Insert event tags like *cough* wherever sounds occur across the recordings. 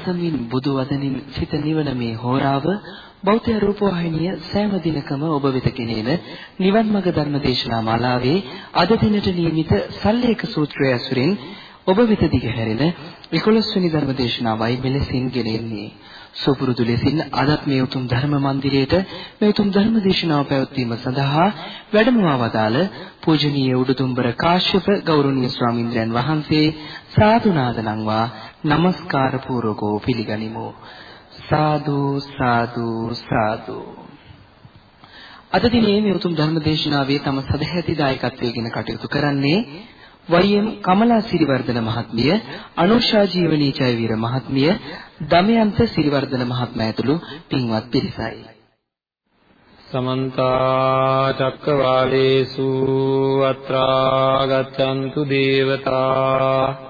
අසමින් බුදු වදනින් සිත නිවන මේ හෝරාව බෞද්ධ රූපවාහිනිය සෑම දිනකම ඔබ වෙත ගෙනෙන නිවන් මඟ ධර්ම දේශනා මාලාවේ අද දිනට නියමිත සල්ලේක සූත්‍රය ඇසුරින් ඔබ වෙත දිගහැරෙන 11 වෙනි ධර්ම දේශනාවයි මෙලෙසින් ගෙනෙන්නේ. සුපුරුදු ලෙසින් අදත් මේ උතුම් ධර්ම මන්දිරයේට මේ උතුම් ධර්ම දේශනාව පැවැත්වීම සඳහා වැඩමවා වදාළ පූජනීය උඩුදුම්බර කාශ්‍යප ගෞරවනීය ස්වාමින්ද්‍රයන් වහන්සේ සාදු නාදනම්වා নমස්කාර පූර්වකෝ පිළිගනිමු සාදු සාදු සාදු අද දිනේ මේ උතුම් ධර්ම දේශනාවේ තම සදැහැති දායකත්වයෙන් කටයුතු කරන්නේ වයිඑම් කමලා සිරිවර්ධන මහත්මිය, අනුෂා ජීවනී ජයවීර මහත්මිය, දමයන්ත සිරිවර්ධන මහත්මයා ඇතුළු පින්වත් පිරිසයි. සමන්ත චක්කවාලේසු අත්‍රා ගච්ඡන්තු දේවතා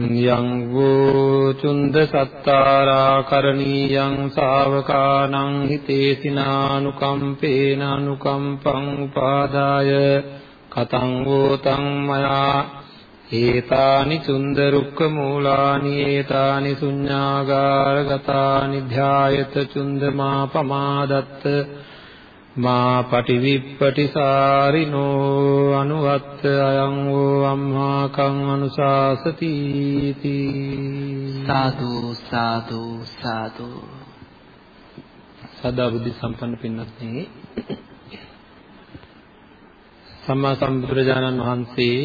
යං වූ චුන්ද සත්තාරා කරණීයං ශාවකානං හිතේසිනානුකම්පේන අනුකම්පං උපාදාය කතං වූ තං මයා ඒතානි චුන්ද රුක්ක මූලානි ඒතානි ශුඤ්ඤාගාරගතානි ධායත චුන්ද මා පමාදත්ත මා පටිවිප්පටිසාරිනෝ අනුවත්ත අයං වූ අම්හා කං අනුශාසති සාදු සාදු සාදු. සදා බුද්ධ සම්පන්න පින්වත්නි. සම්මා සම්බුදුරජාණන් වහන්සේ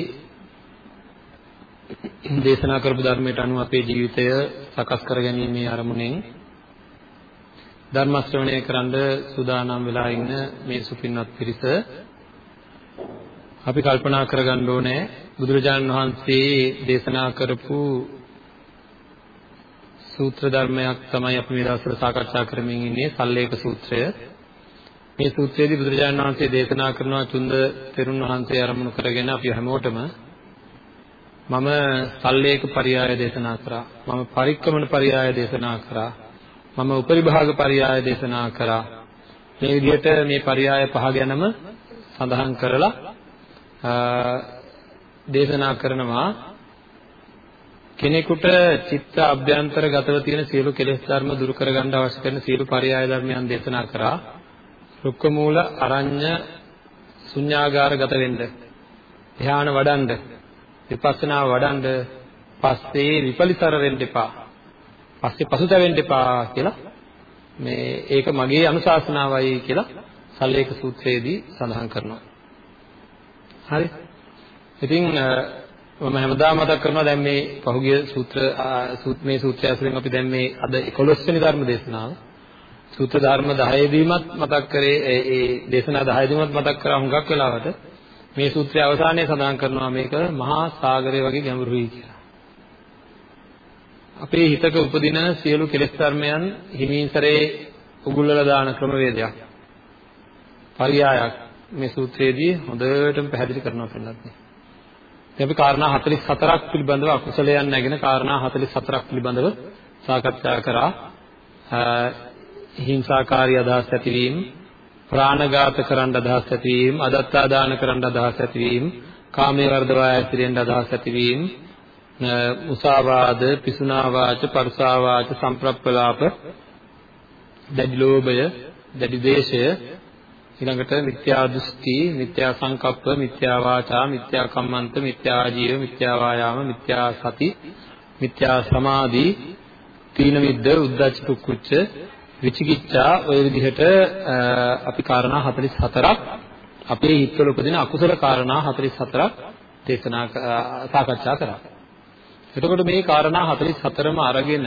දේශනා කරපු ධර්මයට අනුව අපේ ජීවිතය සකස් කරගැනීමේ අරමුණෙන් ධර්ම ශ්‍රවණය කරන්න සූදානම් වෙලා ඉන්න මේ සුපින්වත් පිරිස අපි කල්පනා කරගන්න ඕනේ බුදුරජාණන් වහන්සේ දේශනා කරපු සූත්‍ර ධර්මයක් තමයි අපි මේ දවස්වල සාකච්ඡා කරමින් ඉන්නේ සල්ලේක සූත්‍රය. මේ සූත්‍රයේදී බුදුරජාණන් වහන්සේ දේශනා කරනවා චුන්ද තෙරුන් වහන්සේ ආරමුණු කරගෙන අපි හැමෝටම මම සල්ලේක පරියාය දේශනා කරා. මම පරික්‍රමන පරියාය දේශනා කරා. මම උපරිභාග පරියාය දේශනා කරා. මේ විදිහට මේ පරියාය පහ ගැනම සඳහන් කරලා දේශනා කරනවා කෙනෙකුට චිත්ත අභ්‍යන්තරගතව තියෙන සියලු කෙලෙස් ධර්ම දුරු කරගන්න අවශ්‍ය කරන සියලු පරියාය ධර්මයන් දේශනා කරා. රුක්ක මූල අරඤ්‍ය ශුන්‍යාගාරගත වෙන්න. ධ්‍යාන වඩන්න විපස්සනාව වඩන්ඩ පස්සේ විපලිතර වෙන්න එපා. පස්සේ පසුතැවෙන්න එපා කියලා මේ ඒක මගේ අනුශාසනාවයි කියලා සල්ලේක සූත්‍රයේදී සඳහන් කරනවා. හරි. ඉතින් මම හැමදාම මතක් කරනවා දැන් මේ පහුගිය සූත්‍ර මේ සූත්‍රය ඇසුරින් අපි දැන් මේ අද 11 වෙනි ධර්ම දේශනාව සූත්‍ර ධර්ම 10 දීමත් මතක් කරේ ඒ දේශනා 10 දීමත් මතක් කරා හුඟක් වෙලාවට මේ සූත්‍රය අවසානයේ සඳහන් කරනවා මේක මහා සාගරය වගේ ගැඹුරුයි කියලා. අපේ හිතක උපදින සියලු කෙලෙස් ධර්මයන් හිමීන්සරේ උගුල්වලා දාන ක්‍රමවේදයක්. පරියායක් මේ සූත්‍රයේදී හොඳටම පැහැදිලි කරනවා පිළිබඳව. දැන් අපි කාරණා 44ක් පිළිබඳව අකුසලයන් නැගෙන කාරණා 44ක් පිළිබඳව සාකච්ඡා කරා. හිංසාකාරී අදහස් ඇතිවීම ප්‍රාණඝාත කරන්න අදහස් ඇතිවීම, අදත්තා දාන කරන්න අදහස් ඇතිවීම, කාමයේ වර්ධවා ඇතිරෙන්න අදහස් ඇතිවීම, මුසාවාද, පිසුනා වාච, පරුසා වාච, සම්ප්‍රප්පලාප, දැඩි ලෝභය, දැඩි දේශය, ඊළඟට මිත්‍යා දෘෂ්ටි, මිත්‍යා සංකප්ප, මිත්‍යා වාචා, මිත්‍යා කම්මන්ත, මිත්‍යා ජීව, මිත්‍යා වායාම, මිත්‍යා සති, මිත්‍යා සමාධි, තීන මිද්ද, උද්ධච්ච කුච්ච විචිකිච්ඡා ওই විදිහට අපි කාරණා 44ක් අපේ හිතවල උපදින අකුසල කාරණා 44ක් දේශනා සාකච්ඡා කරා. එතකොට මේ කාරණා 44ම අරගෙන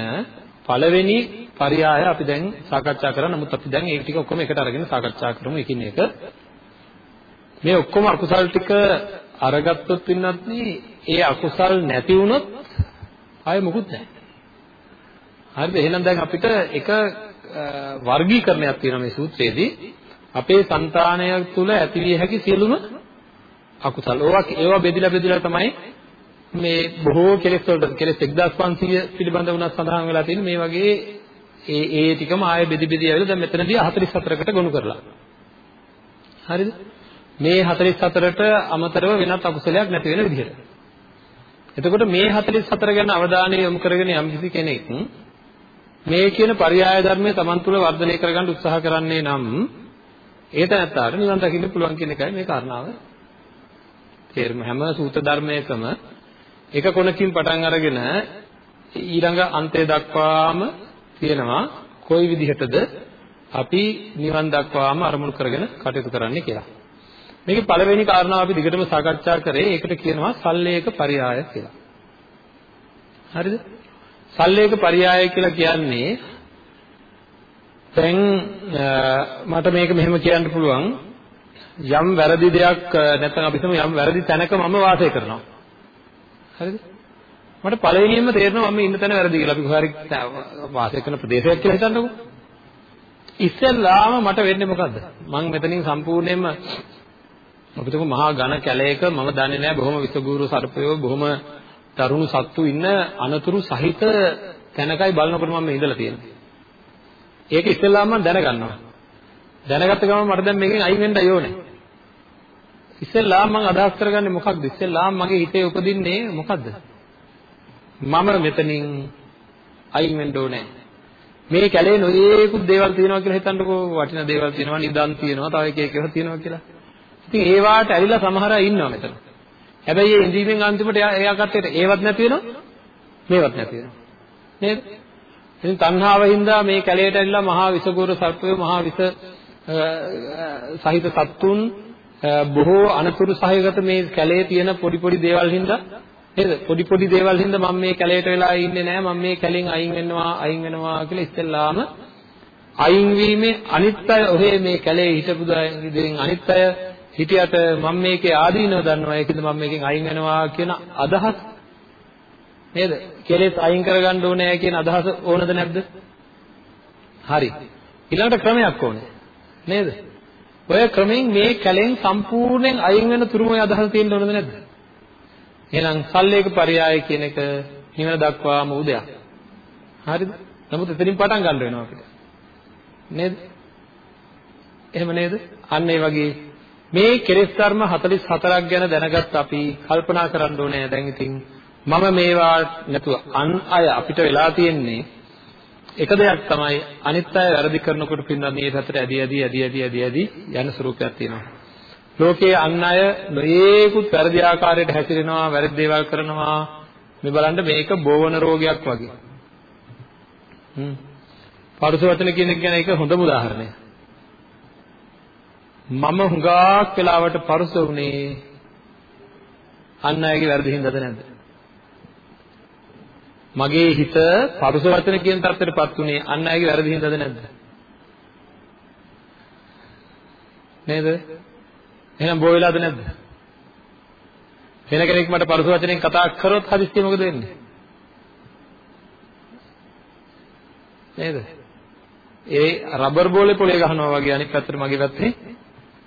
පළවෙනි පරයය අපි දැන් සාකච්ඡා කරා. නමුත් අපි දැන් ඒ ටික ඔක්කොම එකට අරගෙන සාකච්ඡා කරමු එකින් එක. මේ ඔක්කොම අකුසල් ටික අරගත්තොත් වෙනත් ඒ අකුසල් නැති වුණොත් ආයෙ මොකුත් නැහැ. හරිද? එහෙනම් දැන් අපිට එක වර්ගීකරණයක් තියෙනවා මේ සූත්‍රයේදී. අපේ సంతානය තුළ ඇතිවිය හැකි සියලුම අකුසල්. ඕවා ඒවා බෙදිලා බෙදිලා තමයි මේ බොහෝ කෙලෙස් වලට කෙලෙස් 1500 පිළිබඳ වුණත් සඳහන් වෙලා තියෙන මේ වගේ ඒ ඒ ටිකම ආයෙ බෙදි බෙදි ආවිලා දැන් මෙතනදී 44කට ගොනු කරලා. හරිද? මේ 44ට අමතරව වෙනත් අකුසලයක් නැති වෙන විදිහට. එතකොට මේ 44 ගැන අවධානය යොමු කරගෙන යම් කිසි කෙනෙක් මේ කියන පරියාය ධර්මයේ Taman තුල වර්ධනය කරගන්න උත්සාහ කරන්නේ නම් ඒ තැනත්තාට නිවන් දකින්න පුළුවන් කියන එකයි මේ කාරණාව. තේරුම හැම සූත්‍ර ධර්මයකම එක කොනකින් පටන් අරගෙන ඊළඟ අන්තය දක්වාම තියෙනවා කොයි විදිහටද අපි නිවන් දක්වාම අරමුණු කරගෙන කටයුතු කරන්නේ කියලා. මේකේ පළවෙනි කාරණාව අපි දිගටම සාකච්ඡා කරේ ඒකට කියනවා සල්ලේක පරියාය කියලා. හරිද? සල්ලේක පරියාය කියලා කියන්නේ දැන් මට මේක මෙහෙම කියන්න පුළුවන් යම් වැරදි දෙයක් නැත්නම් අපි හිතමු යම් වැරදි තැනක මම වාසය කරනවා. හරිද? මට පළවෙනියෙන්ම තේරෙනවා මම ඉන්න තැන වැරදි කියලා. අපි කොහරි වාසය කරන ප්‍රදේශයක් කියලා හිතන්නකෝ. ඉස්සෙල්ලාම මට වෙන්නේ මොකද්ද? මම මෙතනින් සම්පූර්ණයෙන්ම අපිට මහා ඝන කැලයක මම දන්නේ නැහැ බොහොම විසගුරු සර්පයෝ බොහොම තරුණ සත්තු ඉන්න අනතුරු සහිත තැනකයි බලනකොට මම ඉඳලා තියෙන්නේ. ඒක ඉස්සෙල්ලාම මම දැනගන්නවා. දැනගත්ත ගමන් මට දැන් මේකෙන් අයින් වෙන්න ඕනේ. ඉස්සෙල්ලාම මම අදහස් කරගන්නේ මොකක්ද? ඉස්සෙල්ලාම මගේ හිතේ උපදින්නේ මොකද්ද? මම මෙතනින් අයින් වෙන්න ඕනේ. මේ කැලේ නොයේකුත් දේවල් තියෙනවා කියලා හිතන්නකෝ වටිනා දේවල් තියෙනවා නිදන් තියෙනවා තව එක එක ඒවා තියෙනවා කියලා. ඉතින් ඒ වාට ඇලිලා සමහර අය ඉන්නවා මෙතන. හැබැයි ඒ ඉඳීමෙන් අන්තිමට එයා කට්ටියට ඒවත් නැති වෙනවා මේවත් නැති වෙනවා. නේද? ඉතින් තණ්හාව හින්දා මේ කැලේට ඇවිල්ලා මහා විසගෝර සර්පය මහා විස සහිත සත්තුන් බොහෝ අනතුරු සහයගත මේ කැලේ තියෙන පොඩි පොඩි දේවල් හින්දා නේද? පොඩි පොඩි දේවල් හින්දා මම මේ කැලේට වෙලා ඉන්නේ නැහැ මම මේ කැලෙන් අයින් වෙනවා අයින් වෙනවා කියලා ඉස්සෙල්ලාම අයින් වීමේ අනිත් අය ඔහේ මේ කැලේ හිටපු දෙයින් අනිත් අය හිටියට මම මේකේ ආදීනව දන්නවා. ඒකද මම මේකෙන් අයින් වෙනවා කියන අදහස් නේද? කෙලෙස් අයින් කරගන්න ඕනේ කියන අදහස ඕනද නැද්ද? හරි. ඊළඟට ක්‍රමයක් ඕනේ නේද? ඔය ක්‍රමෙන් මේ කැලෙන් සම්පූර්ණයෙන් අයින් වෙන තුරුම ඔය අදහස තියෙන්න ඕනද නැද්ද? එහෙනම් සල්ලේක පරයය කියන එක නිවන දක්වාම උදයක් හරිද? නමුත් එතනින් පටන් ගන්න වෙනවා අපිට. නේද? එහෙම නේද? අන්න ඒ වගේ මේ කෙලෙස් ධර්ම 44ක් ගැන දැනගත් අපි කල්පනා කරන්න ඕනේ. දැන් ඉතින් මම මේවා නැතුව අන් අය අපිට වෙලා තියෙන්නේ එක දෙයක් තමයි අනිත් අය වැරදි කරනකොට පින්නත් මේ පැත්තට ඇදි ඇදි ඇදි ඇදි ඇදි ඇදි යන ස්වරූපයක් තියෙනවා. ලෝකයේ අන් අය නොයේකුත් වැරදි ආකාරයට හැසිරෙනවා වැරදි දේවල් කරනවා මේ බලන්න මේක බෝවන රෝගයක් වගේ. හ්ම්. පරුස වචන කියන එක ගැන ඒක හොඳම උදාහරණයක්. මම හුඟක් වෙලාවට පරුස වුණේ අන් අයගේ වැරදි හින්දාද නැද්ද? මගේ හිත පරුස වචන කියන තත්ත්වයටපත් උනේ අන් අයගේ වැරදි හින්දාද නැද්ද? නේද? එහෙනම් බෝ වෙලාද නැද්ද? වෙන කෙනෙක් මට පරුස වචනෙන් කතා කරොත් හදිස්සිය මොකද වෙන්නේ? නේද? ඒ රබර් බෝලේ පොලේ ගහනවා වගේ අනිත් පැත්තට මගේ පැත්තේ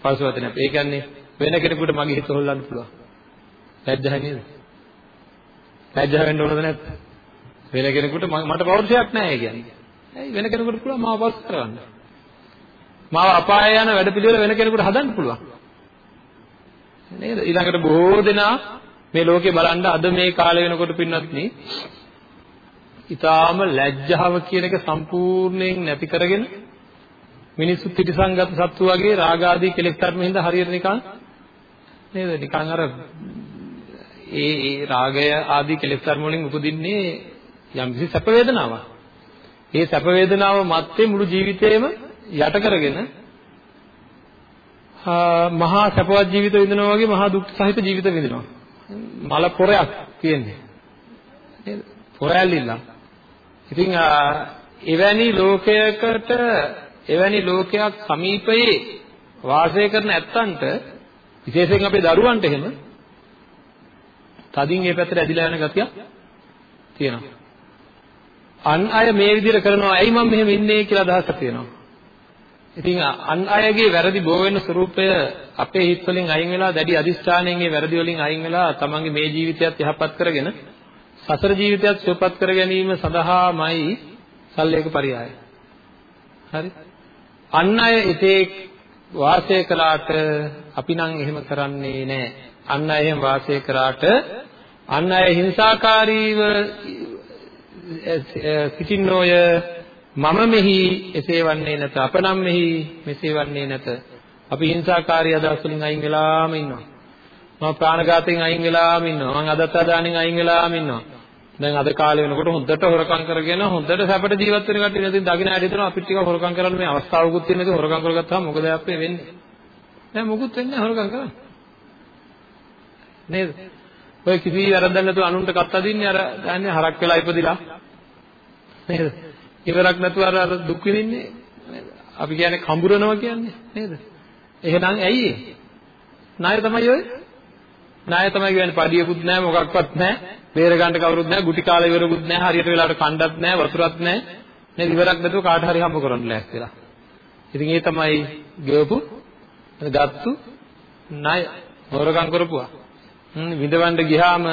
පරුස වචනයක්. ඒ කියන්නේ වෙන කෙනෙකුට මගේ හිත හොල්ලන්න පුළුවන්. ලැජ්ජයි නේද? ලැජ්ජ වෙන්න ඕනද නැද්ද? වෙන කෙනෙකුට මට පෞරුෂයක් නැහැ කියන්නේ. ඇයි වෙන කෙනෙකුට පුළුවන් මාව පස් කරන්න. මාව අපාය යන වැඩපිළිවෙල වෙන කෙනෙකුට හදන්න පුළුවන්. නේද? ඊළඟට බොහෝ දෙනා මේ ලෝකේ බලන්න අද මේ කාලේ වෙනකොට පින්නත් නේ ඊටාම ලැජ්ජාව කියන එක සම්පූර්ණයෙන් නැති කරගෙන මිනිස්සු ත්‍රිසංගත සත්තු වගේ රාග ආදී කෙලෙස් ධර්ම හින්දා හරියට නිකන් නේද නිකන් අර ඒ ඒ රාගය ආදී කෙලෙස් ධර්ම වලින් උපදින්නේ යම්කිසි සැප වේදනාවක්. ඒ සැප වේදනාව මැත්තේ මුළු ජීවිතේම යට කරගෙන මහා සැපවත් ජීවිත විඳිනවා වගේ මහා දුක් සහිත ජීවිත විඳිනවා. මල පොරයක් තියෙන්නේ. නේද? පොරැල්ලිලා. ඉතින් එවැනි ලෝකයකට එවැනි ලෝකයක් සමීපයේ වාසය කරන ඇත්තන්ට විශේෂයෙන් අපේ දරුවන්ට එහෙම තදින් මේ පැත්තට ඇදිලා යන ගතියක් තියෙනවා. අන් අය මේ විදිහට කරනවා ඇයි මම මෙහෙම ඉන්නේ කියලා අදහසක් තියෙනවා. ඉතින් අන් අයගේ වැරදි බෝ වෙන ස්වરૂපය අපේ හිත් වලින් අයින් වෙලා දැඩි අදිස්ථානයෙන් ඒ වැරදි වලින් අයින් වෙලා තමන්ගේ මේ ජීවිතයත් යහපත් කරගෙන සසර ජීවිතයත් සුවපත් කර ගැනීම සඳහාමයි සල්ලේක පරියාය. හරි? අන් අය එතේ වාසය කළාට අපි නම් එහෙම කරන්නේ නැහැ. අන් අය එහෙම වාසය කරාට අන් අය හිංසාකාරීව සිටින්නෝය මම මෙහි එසේ වන්නේ නැත. අප නම් මෙහි මෙසේ වන්නේ නැත. අපි හිංසාකාරී අදහස් වලින් අයින් වෙලාම ඉන්නවා. මම ප්‍රාණඝාතයෙන් අයින් වෙලාම ඉන්නවා. මම අදත්තාදානෙන් අයින් වෙලාම ඉන්නවා. දැන් අද කාලේ වෙනකොට හොඳට හොරකම් කරගෙන හොඳට සැපට ජීවත් වෙන කට්ටිය ඉතින් දකින්න ඇයි හිතනවා. අපිට ටික හොරකම් කරන්න මේ අවස්ථාවකුත් තියෙන ඉතින් හොරකම් කරගත්තාම මොකද අපේ වෙන්නේ? දැන් මොකුත් වෙන්නේ හොරකම් කරන්නේ. නේද? ඔය කිසි වැරද්දක් නැතුව අනුන්ට කත් අදින්නේ අර දන්නේ හරක් වෙලා ඉපදිලා. නේද? ඉවරක් නැතුව අර අර දුක් විඳින්නේ නේද? අපි කියන්නේ කඹරනවා කියන්නේ නේද? එහෙනම් ඇයි ඒ? ණය තමයි ඔය. ණය තමයි කියන්නේ පඩියකුත් නැහැ මොකක්වත් නැහැ. බේර ගන්න කවුරුත් නැහැ. ගුටි කාලා ඉවරුකුත් නැහැ. හරියට වෙලාවට කණ්ඩත් නැහැ. වතුරත් නැහැ. නේද? ඉවරක් නැතුව කාට හරි හම්බ කරන්න ලෑස්තිලා. ඉතින් ඒ තමයි ගෙවපු ගත්තු ණය හොරකම් කරපුවා. විඳවන්න ගියාම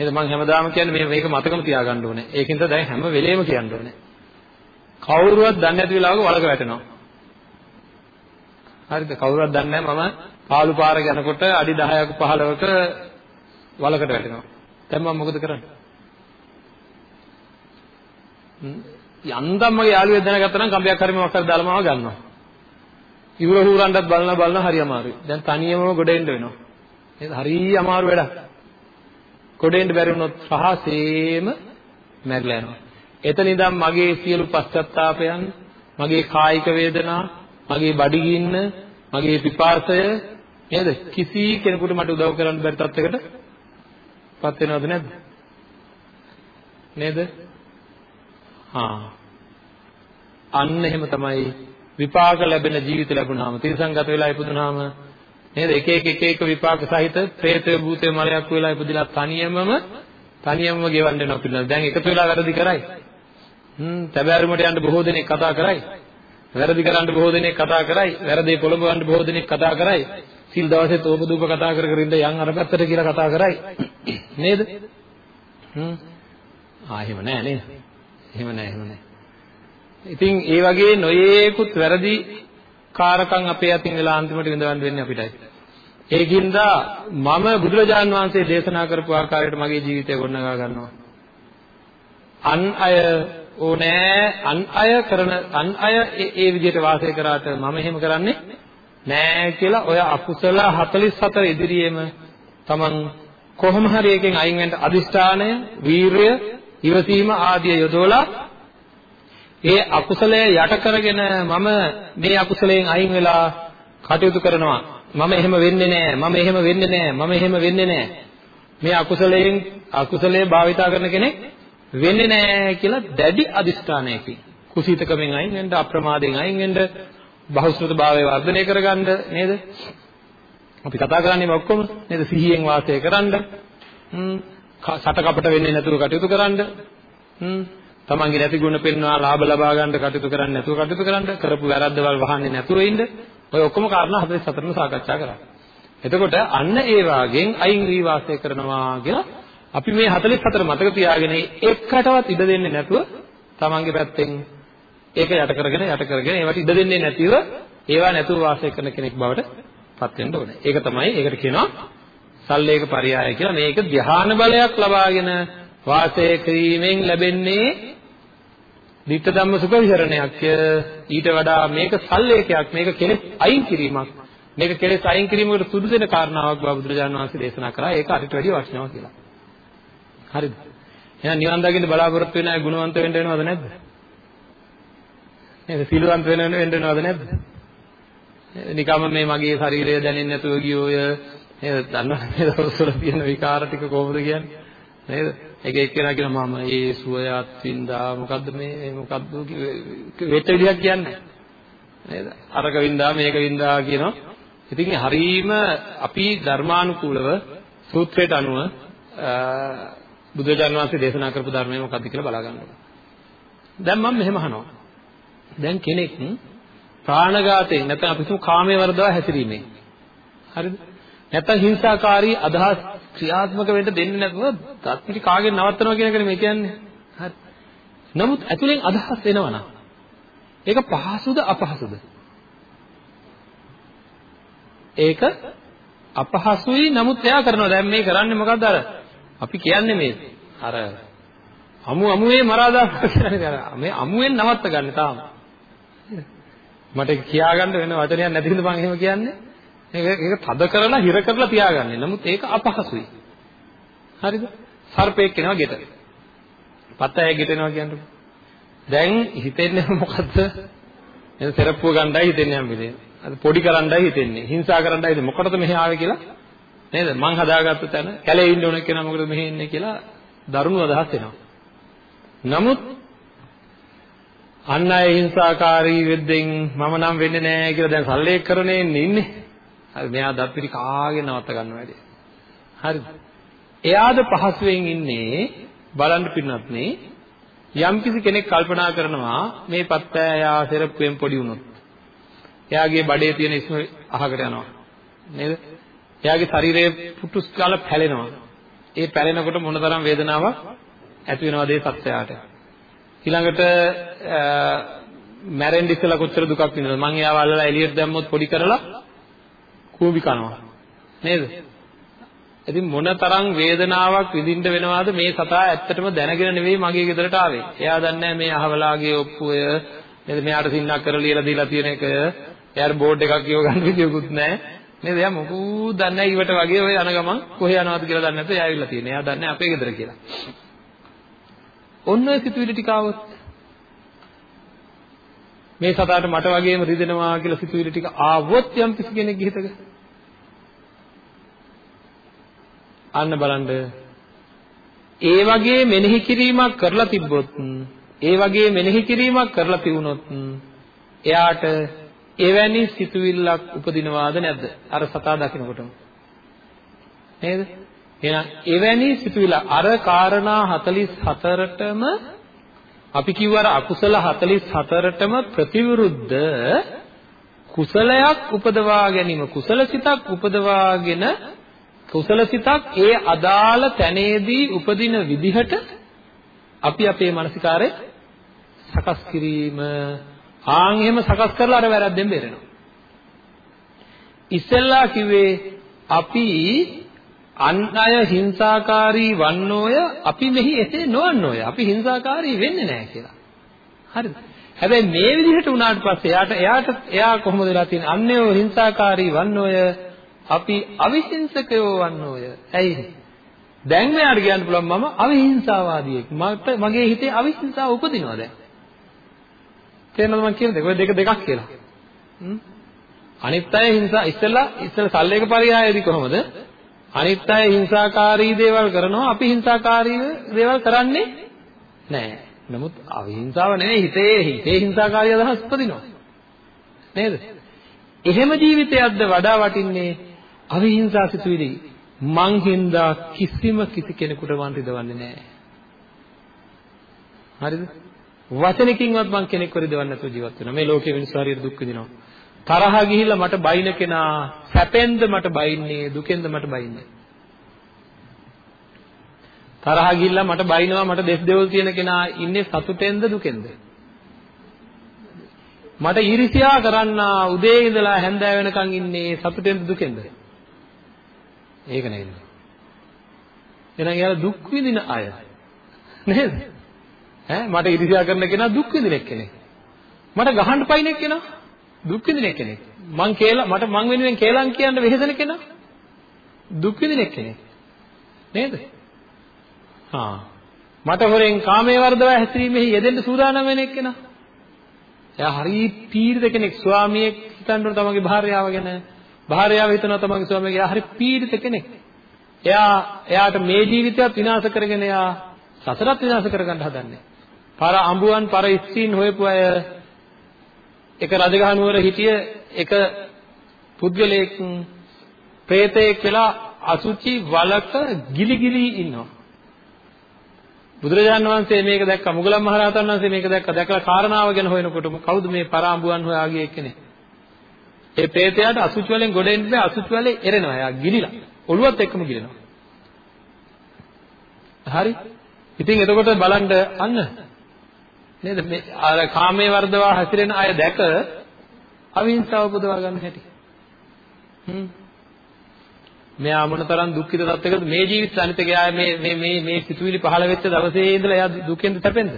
නේද මම හැමදාම කියන්නේ මේ මේක මතකම තියාගන්න ඕනේ. ඒකින්ද දැන් හැම වෙලේම කියන්න ඕනේ. කවුරුවත් දන්නේ නැති වෙලාවක වලක වැටෙනවා. හරිද? කවුරුවත් දන්නේ නැහැ මම පාළු පාර යනකොට අඩි 10ක 15ක වලකට වැටෙනවා. දැන් මම මොකද කරන්නේ? යන්තම් මගේ යාළුවෙක් දැනගත්තා නම් කම්බයක් හරි මොකක් හරි දාලා මාව ගන්නවා. ඉවුර හූරන්නත් බලන බලන හරි අමාරුයි. දැන් තනියම ගොඩ එන්න වෙනවා. නේද? හරි අමාරු වැඩක්. ගොඩෙන්න බැරි වුණොත් රහසේම මැරිලා යනවා. එතන ඉඳන් මගේ සියලු පශ්චත්තාපයන්, මගේ කායික වේදනා, මගේ බඩගින්න, මගේ පිපාසය නේද? කිසි කෙනෙකුට මට උදව් කරන්න බැරි තත්යකට පත් වෙනවද නැද්ද? නේද? හා අන්න එහෙම තමයි විපාක ලැබෙන ජීවිත ලැබුණාම තිරසංගත වෙලා ඉපදුනාම නේද? එක එක එක එක විපාක සහිත പ്രേතය භූතය මලයක් වෙලා ඉපදිලා තනියමම තනියමම ගෙවන්න වෙනවා පිළිලා දැන් එකතු වෙලා වැරදි කරයි. හ්ම් තැබෑරුමට යන්න බොහෝ දෙනෙක් කතා කරයි. වැරදි කරන්න බොහෝ දෙනෙක් කතා කරයි. වැරදි පොළඹවන්න බොහෝ දෙනෙක් කතා කරයි. සිල් දවසෙත් ඕපදූප කතා කර කර ඉඳ යන් අර පැත්තට කියලා කතා කරයි. *coughs* නේද? හ්ම්. ආ එහෙම නෑ නේද? එහෙම නෑ එහෙම නෑ. ඉතින් ඒ වගේ නොයේකුත් වැරදි කාරකම් අපේ අතින් වෙලා අන්තිමට විඳවන්න වෙන්නේ අපිටයි. ඒකින්ද මම බුදුරජාන් වහන්සේ දේශනා කරපු ආකාරයට මගේ ජීවිතය ගොඩනගා ගන්නවා. අන් අය ඕනෑ අන් අය කරන අන් අය ඒ විදිහට වාසය කරාට මම එහෙම කරන්නේ නෑ කියලා ඔය අකුසල 44 ඉදිරියේම තමන් කොහොම හරි එකෙන් අයින් වෙන්න අදිෂ්ඨානය, වීරය, ඉවසීම ආදිය යොදවලා ඒ අකුසලය යට කරගෙන මම මේ අකුසලයෙන් අයින් වෙලා කටයුතු කරනවා. මම එහෙම වෙන්නේ නැහැ. මම එහෙම වෙන්නේ නැහැ. මම එහෙම වෙන්නේ නැහැ. මේ අකුසලයෙන් අකුසලයේ භාවිතා කරන කෙනෙක් වෙන්නේ නැහැ කියලා දැඩි අදිස්ථානයකින් කුසීතකමෙන් අයින් වෙන්න අප්‍රමාදයෙන් අයින් වෙන්න බහුශ්‍රත භාවය වර්ධනය කරගන්න නේද? අපි කතා කරන්නේ ඔක්කොම නේද සිහියෙන් වාසය කරන්න. හ්ම් සට කපට වෙන්නේ නැතුව කටයුතු කරන්න. හ්ම් තමන්ගේ නැති ගුණ පෙන්වා ලාභ ලබා ගන්න කටයුතු කරන්නේ නැතුව කටයුතු කරන්න කරපු වැරද්දවල් වහන්නේ නැතුව ඉන්න ඔය ඔක්කොම කාරණා 44ම සාකච්ඡා කරා. එතකොට අන්න ඒ වාගෙන් අයින් වී වාසය කරනවා කියලා අපි මේ 44 මතක තියාගෙන එකකටවත් ඉඩ දෙන්නේ නැතුව තමන්ගේ පැත්තෙන් ඒක යට කරගෙන යට කරගෙන ඒවට ඉඩ දෙන්නේ නැතිව ඒවා නැතුව වාසය කරන කෙනෙක් බවට පත් වෙන්න ඕනේ. ඒක තමයි ඒකට කියනවා සල්ලේක පරියාය කියලා. මේක ධ්‍යාන බලයක් ලබාගෙන වාසය කිරීමෙන් ලැබෙන්නේ ditta ධම්ම සුඛ විහරණයක් ඊට වඩා මේක සල්ලේකයක් මේක කෙලෙස් අයින් කිරීමක්. මේක කෙලෙස් අයින් කිරීමකට සුදුසු වෙන කාරණාවක් බව බුදුරජාණන් වහන්සේ දේශනා කරා. ඒක අරිට වැඩිය වටිනවා කියලා. හරිද? එහෙනම් නිවන් දකින්න බලාපොරොත්තු වෙන අය ගුණවන්ත වෙන්න වෙනවද නැද්ද? නේද? සීලවන්ත වෙන්න වෙන්න වෙනවද නැද්ද? නිකම්ම මේ මගේ ශරීරය දැනෙන්නේ නැතුව ගියෝය. නේද? දන්නවද? *laughs* මේ දවස්වල තියෙන විකාර ටික කොහොමද කියන්නේ? නේද? එක එක්කෙනා කියනවා මම ඒ සුවයත් වින්දා මොකද්ද මේ මොකද්ද වෙච්ච විදිහක් කියන්නේ නේද? අරක වින්දා මේක වින්දා කියනවා. ඉතින් හරීම අපි ධර්මානුකූලව සූත්‍රයට අනුව බුදුරජාණන් වහන්සේ දේශනා කරපු ධර්මය මොකක්ද කියලා බලා ගන්න ඕනේ. දැන් මම මෙහෙම අහනවා. දැන් කෙනෙක් ප්‍රාණඝාතයෙන් නැත්නම් අපි තුමු කාමයේ වර්ධව හැසිරීමෙන් හරිද? නැත්නම් හිංසාකාරී අදහස් ක්‍රියාත්මක වෙන්න දෙන්නේ නැතුව තත්පිටි කාගෙන් නවත්තනවා කියන එකනේ මේ කියන්නේ. හරි. නමුත් ඇතුලෙන් අදහස් එනවා නම් ඒක පහසුද අපහසුද? ඒක අපහසුයි නමුත් එයා කරනවා. දැන් මේ කරන්නේ මොකද්ද අර අපි කියන්නේ මේ අර අමු අමුවේ මරා දානවා කියන්නේ මේ අමුවෙන් නවත්ත ගන්න තාම. මට කියාගන්න වෙන වචනයක් නැති හින්දා මම එහෙම කියන්නේ. ඒක ඒක තද කරලා හිර කරලා තියාගන්නේ. නමුත් ඒක අපහසුයි. හරිද? සර්පෙක් එනවා ගෙට. පත්තය ගෙට එනවා කියන්නේ. දැන් හිතෙන්නේ මොකද්ද? එන සෙරප්පුව ගන්නයි හිතෙන්නේ හැමදේම. අර පොඩි කරන්නයි හිතෙන්නේ. හිංසා කරන්නයි හිතෙන්නේ. මොකටද මෙහි ආවේ කියලා නේද? මං හදාගත්ත තැන කැලේ ඉන්න ඕන කෙනා මොකද මෙහි ඉන්නේ කියලා දරුණු අදහස් එනවා. නමුත් අන් අය හිංසාකාරී වෙද්දෙන් මම නම් වෙන්නේ නැහැ කියලා දැන් සල්ලේක් කරනේ ඉන්නේ. හරි මෙයා දත් පිටි කාගෙන නවත්ත ගන්න වැඩි. හරිද? එයාද පහසුවෙන් ඉන්නේ බලන්න පින්නත් නේ යම් කිසි කෙනෙක් කල්පනා කරනවා මේ පත්තෑ එයා සෙරප්පුවෙන් පොඩි වුණොත් එයාගේ බඩේ තියෙන ඉස්ම අහකට යනවා නේද? එයාගේ ශරීරයේ පුටුස් කාලා පැලෙනවා. ඒ පැලෙනකොට මොනතරම් වේදනාවක් ඇති වෙනවද ඒ සත්‍යයට? ඊළඟට මැරෙන්න ඉස්සලා කොච්චර දුකක් විඳිනවද? මං එයාව අල්ලලා එළියට දැම්මොත් පොඩි කරලා කූඹි කනවා. නේද? ඉතින් මොනතරම් වේදනාවක් විඳින්න වෙනවද මේ සතා ඇත්තටම දැනගෙන නෙවෙයි මගේ ගෙදරට ආවේ. එයා දන්නේ මේ අහවලාගේ ඔප්පුය නේද මෙයාට සින්නක් කරලා ලියලා දීලා තියෙන එක. එයාට බෝඩ් එකක් කියව ගන්න විදියකුත් නැහැ. නේද? එයා මොකුත් දන්නේ නැහැ ඊවට වගේ ඔය යන ගමන් කොහේ යනවද කියලා දන්නේ නැතුව එයා ඇවිල්ලා තියෙනවා. එයා දන්නේ අපේ ගෙදර කියලා. ඔන්න ඔය සිතුවිලි ටික આવොත් මේ සතාට මට වගේම රිදෙනවා කියලා සිතුවිලි ටික ආවොත් යම් කිසි කෙනෙක්ගේ හිතක අන්න බලන්න. ඒ වගේ මෙනෙහි කිරීමක් කරලා තිබ්බොත් ඒ වගේ මෙනෙහි කිරීමක් කරලා තිබුණොත් එයාට එවැනි සිතුවිල්ලක් උපදිනවාද නැද්ද? අර සතා දකිනකොටම. නේද? එහෙනම් එවැනි සිතුවිල්ල අර කාරණා 44ටම අපි කිව්වර අකුසල 44ටම ප්‍රතිවිරුද්ධ කුසලයක් උපදවා ගැනීම කුසල සිතක් උපදවාගෙන කුසල සිතක් ඒ අදාළ තැනේදී උපදින විදිහට අපි අපේ මානසිකාරය සකස් කිරීම ආන් එහෙම සකස් කරලා අර වැරද්දෙන් බේරෙනවා. ඉස්සෙල්ලා කිව්වේ අපි අන් අය හිංසාකාරී වන්නෝය අපි මෙහි එසේ නොවන්නෝය. අපි හිංසාකාරී වෙන්නේ නැහැ කියලා. හරිද? හැබැයි මේ විදිහට වුණාට පස්සේ එයාට එයාට එයා කොහොමද වෙලා තියෙන්නේ? අන්නේව හිංසාකාරී වන්නෝය අපි අවිහිංසකයෝ වන්නෝය. ඇයි? දැන් මෙයාට කියන්න පුළුවන් මම අවිහිංසාවාදියෙක්. මට මගේ හිතේ අවිහිංසාව උපදිනවා දැන්. තේරෙනවද මම කියන දේ? ඔය දෙක දෙකක් කියලා. හ්ම්. අනිත් අය හිංසා ඉස්සෙල්ලා ඉස්සෙල්ලා සල්ලේක පරිහායදී කොහොමද? අනිත් අය හිංසාකාරී දේවල් කරනවා අපි හිංසාකාරී දේවල් කරන්නේ නැහැ. නමුත් අවිහිංසාව නෙවෙයි හිතේ හිතේ හිංසාකාරී අදහස් උපදිනවා. නේද? එහෙම ජීවිතයක්ද වඩා වටින්නේ අවිහිංසා සිතුවිලි මං හින්දා කිසිම කිසි කෙනෙකුට වන් රිදවන්නේ නැහැ. හරිද? වචනකින්වත් මං කෙනෙක්ව රිදවන්නේ නැතුව ජීවත් වෙනවා. මේ ලෝකයේ මිනිස්සු හරියට දුක් විඳිනවා. තරහ ගිහිල්ලා මට බයින කෙනා සැපෙන්ද මට බයින්නේ දුකෙන්ද මට බයින්නේ? තරහ ගිහිල්ලා මට බයිනවා මට දෙස් දෙවල් තියෙන කෙනා ඉන්නේ සතුටෙන්ද දුකෙන්ද? මට ඊර්ෂ්‍යා කරන්න උදේ ඉඳලා හැන්දෑ වෙනකන් ඉන්නේ සතුටෙන්ද දුකෙන්ද? ඒක නේද? එහෙනම් එයාලා දුක් විඳින අය නේද? ඈ මට ඉරිසියා කරන කෙනා දුක් විඳින එක්කෙනෙක්. මට ගහන්න පයින් එක්කෙනා දුක් විඳින එක්කෙනෙක්. මං කියලා මට මං වෙනුවෙන් කේලම් කියන්න වෙහෙසන කෙනා දුක් විඳින එක්කෙනෙක්. නේද? හා මට හොරෙන් කාමයේ වර්ධව හැසිරීමේ යෙදෙන්න සූදානම් වෙන එක්කෙනා. එයා හරි පීඩිත කෙනෙක් ස්වාමියෙක් හිතන්න ඕන තමන්ගේ භාර්යාව ගැන. භාර්යාව හිතනවා තමන්ගේ ස්වාමියා හරි පීඩිත කෙනෙක්. එයා එයාට මේ ජීවිතයත් විනාශ කරගෙන එයා සසරත් විනාශ කරගන්න හදන්නේ. පර අඹුවන් පර ස්ත්‍රීන් හොයපු අය එක රජගහ නුවර හිටිය එක පුද්ගලයෙක් പ്രേතයෙක් වෙලා අසුචි වලක ගිලි ගිලි ඉන්නවා. බුදුරජාණන් වහන්සේ මේක දැක්කා මුගලන් මහරහතන් වහන්සේ මේක දැක්කා දැකලා කාරණාව ගැන හොයනකොට කවුද මේ පරාඹුවන් හොයා ගියේ කෙනෙක්? ඒ പ്രേතයාට අසුචි වලින් ගොඩ එන්න බෑ අසුචි වලේ එරෙනවා. එයා ගිලිලා. ඔළුවත් එක්කම ගිලෙනවා. හරි? ඉතින් එතකොට බලන්න අන්න නේද මේ අර කාමයේ වර්ධවා හැසිරෙන අය දැක අවිහිංසාව උපදවා ගන්න හැටි. හ්ම් මෙයා මොනතරම් දුක්ඛිත තත්යකද මේ ජීවිත අනිත් එක එයා මේ මේ මේ මේ සිතුවිලි පහළ වෙච්ච දවසේ ඉඳලා එයා දුකෙන්ද තැපෙන්ද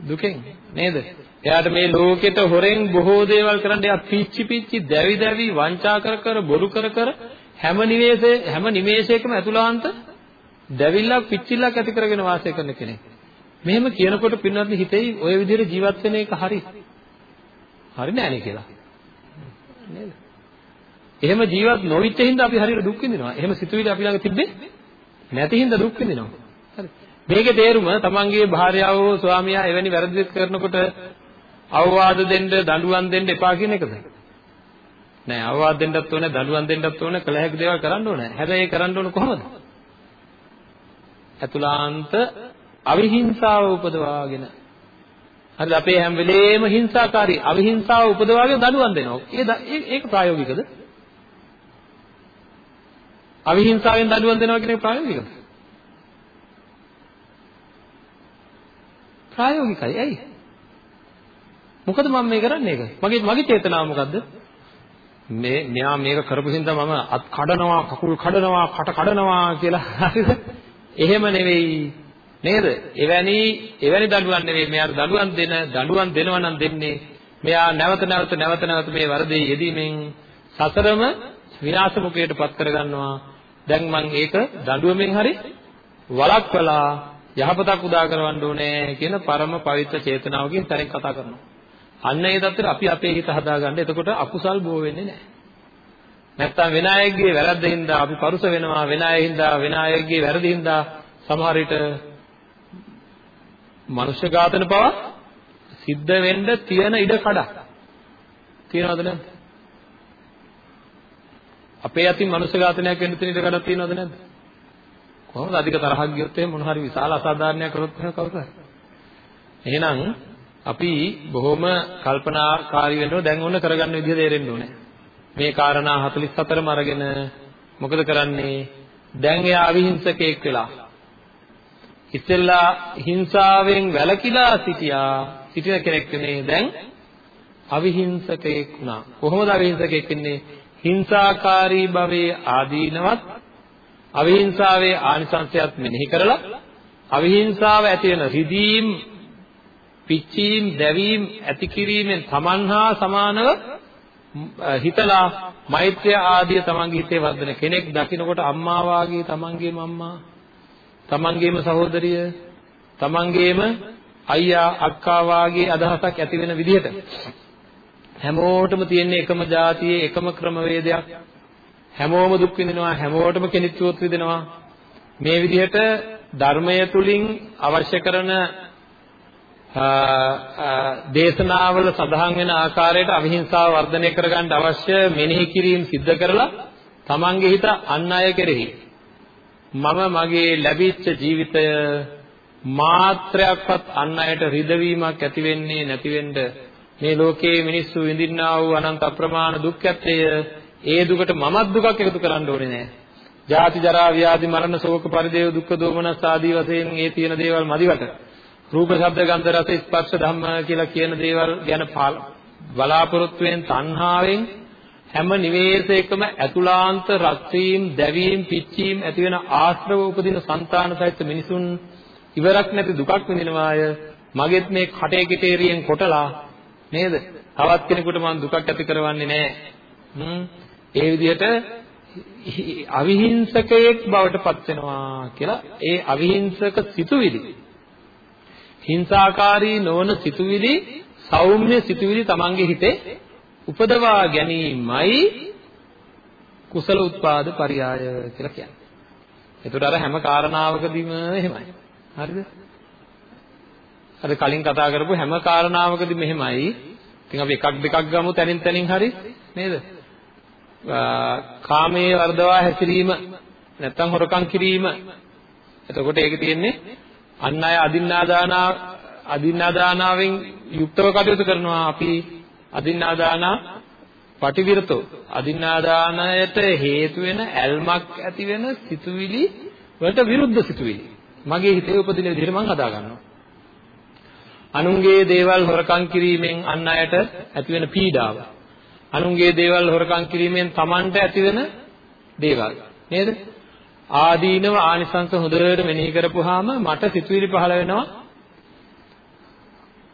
දුකෙන් නේද එයාට මේ ලෝකෙට හොරෙන් බොහෝ දේවල් කරන්න එයා පිච්චි පිච්චි දැවි දැවි වංචා කර කර බොරු කර කර හැම නිවේශේ හැම නිමේෂයකම ඇතුළාන්ත දැවිල්ලක් පිච්චිල්ලක් ඇති කරගෙන වාසය කරන කෙනෙක් මෙහෙම කියනකොට පින්වත්නි හිතෙයි ওই විදිහට ජීවත් වෙන එක හරි හරි නෑනේ කියලා නේද එහෙම ජීවත් නොවිච්ච හින්දා අපි හරියට දුක් විඳිනවා. එහෙම සිතුවිලි අපි ළඟ තිබ්බේ නැති හින්දා දුක් විඳිනවා. හරි. මේකේ තේරුම තමන්ගේ භාර්යාව හෝ ස්වාමියා එවැනි වැරදි කරනකොට අවවාද දෙන්න, දඬුවම් දෙන්න එපා කියන එකද? නෑ අවවාද දෙන්නත් ඕනේ, දඬුවම් දෙන්නත් ඕනේ, කළ හැකි දේවල් කරන්න ඕනේ. හැබැයි ඒ කරන්න ඕනේ කොහොමද? අතුලාන්ත අවිහිංසාව උපදවාගෙන හරිද අපේ හැම වෙලේම හිංසාකාරී අවිහිංසාව උපදවාගෙන දඬුවම් දෙනවා. ඒ ඒක ප්‍රායෝගිකද? අවිහිංසාවෙන් දඬුවම් දෙනවා කියන එක ප්‍රායෝගිකද? ප්‍රායෝගිකයි. ඇයි? මොකද මම මේ කරන්නේ ඒක? මගේ මගේ චේතනාව මොකද්ද? මේ මෙයා මේක කරපු හින්දා මම අත් කඩනවා, කකුල් කඩනවා, කට කඩනවා කියලා හරිද? එහෙම නෙවෙයි. නේද? එවැනි එවැනි දඬුවම් නෙවෙයි. මෙයාට දඬුවම් දෙන දඬුවම් දෙනවා නම් දෙන්නේ මෙයා නැවත නැවත නැවත නැවත මේ වරදේ යෙදීමෙන් සසරම විනාශ මුඛයට පත් කරගන්නවා. දැන් මම ඒක දඬුවමෙන් හරි වළක්වලා යහපතක් උදා කරවන්න ඕනේ කියන පරම පවිත්‍ර චේතනාවකින් තරෙන් කතා කරනවා. අන්න ඒ தත්තර අපි අපේ හිත හදාගන්න. එතකොට අකුසල් බෝ වෙන්නේ නැහැ. නැත්තම් වෙන අයගේ වැරද්ද හින්දා අපි පරුස වෙනවා. වෙන අය හින්දා වෙන අයගේ වැරදි හින්දා සමහර විට මනුෂ්‍ය ඝාතන පවා සිද්ධ වෙන්න තියෙන ඉඩ කඩක්. තියනවද නැද්ද? අපේ අතින් මනුෂ්‍ය ඝාතනයක් වෙන්න තියෙන ඉඩ කඩක් තියෙනවද නැද්ද? කොහොමද අධික තරහක් ගියොත් එහෙම මොන හරි විශාල අසාධාරණයක් කරොත් එහෙම කවුරුද? එහෙනම් අපි බොහොම කල්පනාකාරී වෙන්න දැන් ඕන කරගන්න විදිහ තේරෙන්න ඕනේ. මේ කාරණා 44ම අරගෙන මොකද කරන්නේ? දැන් එයා අවිහිංසකෙක් වෙලා. ඉස්සෙල්ලා හිංසාවෙන් වැළකීලා සිටියා. සිටින කෙනෙක් නේ දැන් අවිහිංසකෙක් වුණා. කොහොමද අවිහිංසකෙක් වෙන්නේ? හිංසාකාරී භවයේ ආදීනවත් අවිහිංසාවේ ආනිසංසයත් මෙනෙහි කරලා අවිහිංසාව ඇති වෙන රිදීම් පිච්චීම් දැවීම් ඇති කිරීමෙන් තමන්හා සමානව හිතලා මෛත්‍රිය ආදිය තමන්ගේ හිතේ වර්ධන කෙනෙක් දකිනකොට අම්මා වාගේ තමන්ගේම අම්මා තමන්ගේම සහෝදරිය තමන්ගේම අයියා අක්කා වාගේ අදහසක් ඇති වෙන විදිහට හැමෝටම තියෙන එකම જાතියේ එකම ක්‍රමවේදයක් හැමෝම දුක් විඳිනවා හැමෝටම කෙනිච්චුවොත් විඳිනවා. මේ විදිහට ධර්මය තුලින් අවශ්‍ය කරන දේශනාවල සඳහන් වෙන ආකාරයට අවිහිංසාව වර්ධනය කරගන්න අවශ්‍ය මෙනෙහි කිරීම සිද්ධ කරලා තමන්ගේ හිත අන් අය කෙරෙහි. මම මගේ ලැබිච්ච ජීවිතය මාත්‍රයක්වත් අන් අයට රිදවීමක් ඇති වෙන්නේ නැති වෙන්න මේ ලෝකයේ මිනිස්සු විඳින්නා වූ අනන්ත අප්‍රමාණ දුක් ඇත්තේය ඒ දුකට මමත් දුකක් එකතු කරන්න ඕනේ නෑ. ජාති ජරා ව්‍යාධි මරණ ශෝක පරිදේව දුක්ඛ දෝමනස් ආදී වශයෙන් මේ තියෙන දේවල් මදිවට. රූප ශබ්ද ගන්ධ රස ස්පර්ශ ධම්ම කියලා කියන දේවල් ගැන බලාපොරොත්තුෙන් තණ්හාවෙන් හැම නිවේශයකම ඇතුලාන්ත රක්වීම් දැවීම් පිච්චීම් ඇති වෙන ආශ්‍රව උපදින సంతාන සහිත මිනිසුන් ඉවරක් නැති දුකක් විඳිනවාය. මගෙත් මේ කටේ කිටේරියෙන් කොටලා නේද? තවත් කෙනෙකුට මම දුකක් ඇති කරවන්නේ නැහැ ඒ විදිහට අවිහිංසකයෙක් බවට පත් වෙනවා කියලා ඒ අවිහිංසක සිතුවිලි හිංසාකාරී නොවන සිතුවිලි සෞම්‍ය සිතුවිලි තමන්ගේ හිතේ උපදවා ගැනීමයි කුසල උත්පාද පරියාය කියලා කියන්නේ. ඒතකොට අර හැම කාරණාවකදීම එහෙමයි. හරිද? අර කලින් කතා කරපු හැම කාරණාවකදීම එහෙමයි. ඉතින් අපි එකක් දෙකක් ගමු තනින් තනින් හරි නේද? කාමයේ වර්ධවා හැසිරීම නැත්තම් හොරකම් කිරීම. එතකොට ඒකේ තියෙන්නේ අන් අය අදින්නාදානා අදින්නාදානාවෙන් යුක්තව කටයුතු කරනවා. අපි අදින්නාදානා පටිවිරතෝ. අදින්නාදානයට හේතු වෙන ඇල්මක් ඇති වෙන සිතුවිලි වලට විරුද්ධ සිතුවිලි. මගේ හිතේ උපදින විදිහට මම හදා ගන්නවා. අනුන්ගේ දේවල් හොරකම් කිරීමෙන් අන් අයට ඇති වෙන පීඩාව. අනුන්ගේ දේවල් හොරකම් කිරීමෙන් Tamanට ඇති වෙන දේවල් නේද ආදීනව ආනිසංස හොඳට මෙනෙහි කරපුවාම මට සිතුවිලි පහළ වෙනවා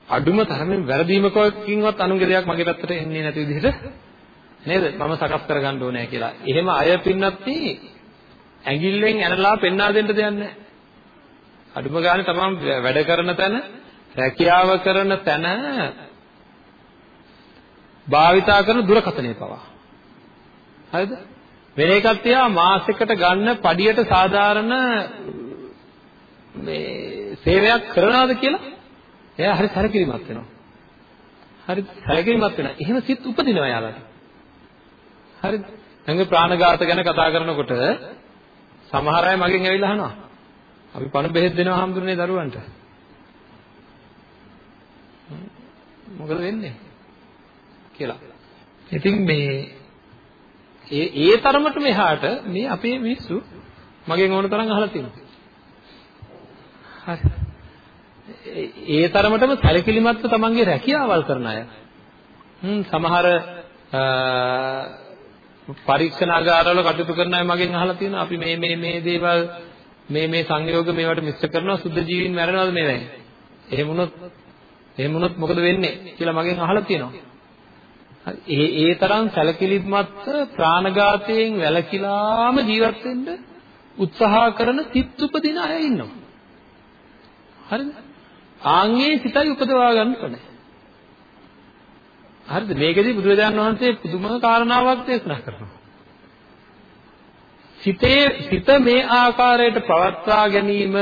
අඩුම තරමින් වැරදීමකකින්වත් අනුන්ගේ දෙයක් මගේ පැත්තට එන්නේ නැති විදිහට නේද මම සකස් කරගන්න ඕනේ කියලා. එහෙම අය පින්නත් ඇඟිල්ලෙන් ඇනලා පෙන්වා දෙන්න දෙයක් නැහැ. අඩුම ගානේ තමයි වැඩ කරන තැන රැකියාව කරන තැන භාවිතා කරන දුරකථනය පවා. හරිද? වෙන එකක් තියා මාසෙකට ගන්න පඩියට සාධාරණ මේ සේවයක් කරනවාද කියලා එයා හරි සැලකිලිමත් වෙනවා. හරි සැලකිලිමත් වෙනවා. එහෙම සිත් උපදිනවා යාළුවාට. හරිද? දැන් ප්‍රාණඝාත ගැන කතා කරනකොට සමහර අය මගෙන් ඇවිල්ලා අහනවා. අපි පණ බෙහෙත් දෙනවා හම්දුනේ දරුවන්ට. මොකද වෙන්නේ? කියලා. ඉතින් මේ ඒ ඒ තරමට මෙහාට මේ අපේ මිනිස්සු මගෙන් ඕන තරම් අහලා තියෙනවා. හරි. ඒ තරමටම සැලකිලිමත්ව තමන්ගේ රැකියාවල් කරන අය. හ්ම් සමහර පරීක්ෂණාගාරවල කටයුතු කරන අය මගෙන් අහලා තියෙනවා අපි මේ මේ මේ දේවල් මේ මේ සංයෝග මේවට මිශ්‍ර කරනවා සුද්ධ ජීවීන් මැරෙනවද මේවෙන් එහෙම වුණොත් එහෙම වුණොත් මොකද වෙන්නේ කියලා මගෙන් අහලා තියෙනවා ඒ ඒ තරම් සැලකිලිමත් ප්‍රාණඝාතයෙන් වැළකීලාම ජීවත් වෙන්න උත්සාහ කරන සිත් උපදින අය ඉන්නවා. හරිද? ආන්ගේ සිතයි උපදවා ගන්න ඕනේ. හරිද? මේකෙදි බුදුරජාණන් වහන්සේ පුදුම කාරණාවක් දේශනා කරනවා. සිතේ සිත මේ ආකාරයට පවත්වා ගැනීම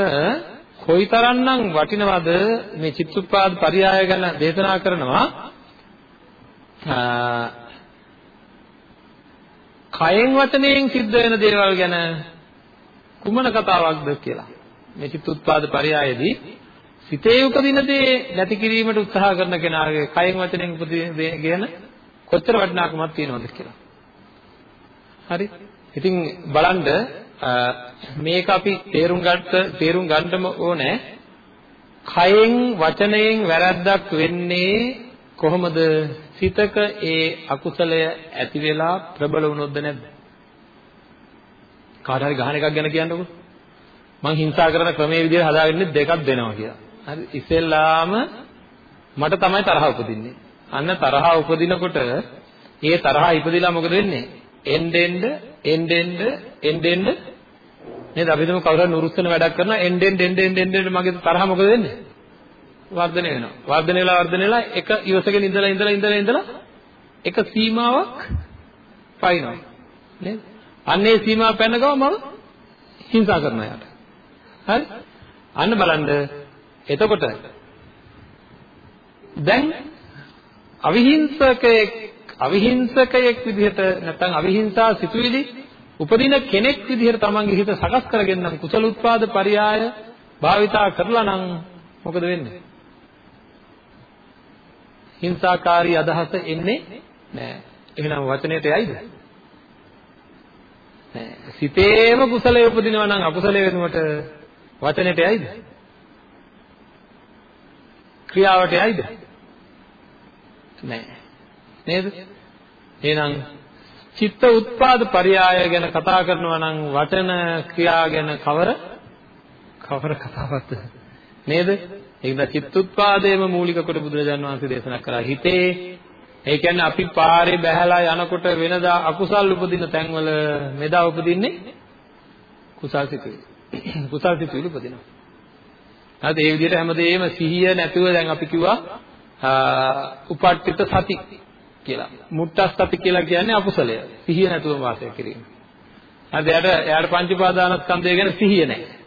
කොයිතරම්නම් වටිනවද? මේ චිත්තුප්පාද පරියාය ගැන දේශනා කරනවා. කයෙන් වචනයෙන් සිද්ධ වෙන දේවල් ගැන කුමන කතාවක්ද කියලා මේ චිත්තුත්පාද පරයයේදී සිතේ උපදින දේ නැති කිරීමට උත්සාහ කරන කෙනාගේ කයෙන් වචනෙන් උපදින දේ ගැන කොච්චර වටිනාකමක් තියෙනවද කියලා. හරි. ඉතින් බලන්න මේක අපි තේරුම් ගන්න තේරුම් ගන්නම ඕනේ. කයෙන් වචනයෙන් වැරද්දක් වෙන්නේ කොහොමද? සිතක ඒ අකුසලය ඇති වෙලා ප්‍රබල වුණොත්ද නැද්ද? කාට හරි ගහන එකක් ගැන කියන්නකෝ. මං හිංසා කරන ක්‍රමයේ විදිහට හදාගන්නේ දෙකක් දෙනවා කියලා. හරි ඉස්සෙල්ලාම මට තමයි තරහ උපදින්නේ. අන්න තරහ උපදිනකොට ඒ තරහ ඉපදිලා මොකද වෙන්නේ? එන්න එන්න එන්න එන්න එන්න නේද අපි හිතමු කවුරු හරි නුරුස්සන වැඩක් කරනවා එන්න එන්න එන්න එන්න මගේ තරහ මොකද වෙන්නේ? වර්ධනය වෙනවා. වර්ධනය වෙලා වර්ධනය වෙලා එක ඉවසගෙන ඉඳලා ඉඳලා ඉඳලා ඉඳලා එක සීමාවක් පයින්නවා. නේද? අන්නේ සීමාව පැන ගම මම හිංසා කරනවා යාට. හරි? අන්න බලන්න එතකොට දැන් අවිහිංසකයෙක් අවිහිංසකයෙක් විදිහට නැත්නම් අවිහිංසා සිතුවිලි උපදින කෙනෙක් විදිහට තමන්ගේ හිත සකස් කරගෙන නම් කුසල උත්පාද පරියාය භාවිතා කරලා නම් මොකද වෙන්නේ? හිංසාකාරී අදහස එන්නේ නැහැ. එහෙනම් වචනයට යයිද? නැහැ. සිතේම කුසලයේ උපදිනවා නම් අකුසලයේ වෙනුවට වචනයට යයිද? ක්‍රියාවට යයිද? නැහැ. නේද? එහෙනම් චිත්ත උත්පාද පරයය ගැන කතා කරනවා නම් වචන ක්‍රියා ගැන කවර කවර කතාවක්ද? නේද? ඒකද චිත්තුත්පාදයේම මූලික කොට බුදුරජාණන් වහන්සේ දේශනා කරා හිතේ ඒ කියන්නේ අපි පාරේ බැහැලා යනකොට වෙනදා අකුසල් උපදින තැන්වල මෙදා උපදින්නේ කුසල් සිතුවිලි. කුසල් සිතුවිලි උපදිනවා. හරිද? ඒ විදිහට හැමදේම සිහිය නැතුව දැන් අපි කිව්වා උපට්ඨිත සති. කියලා. මුට්ටස්සති කියලා කියන්නේ අකුසලය. සිහිය නැතුව වාසය කිරීම. හරිද? එයාට එයාට පංච උපාදානස්කන්ධය ගැන සිහිය නැහැ.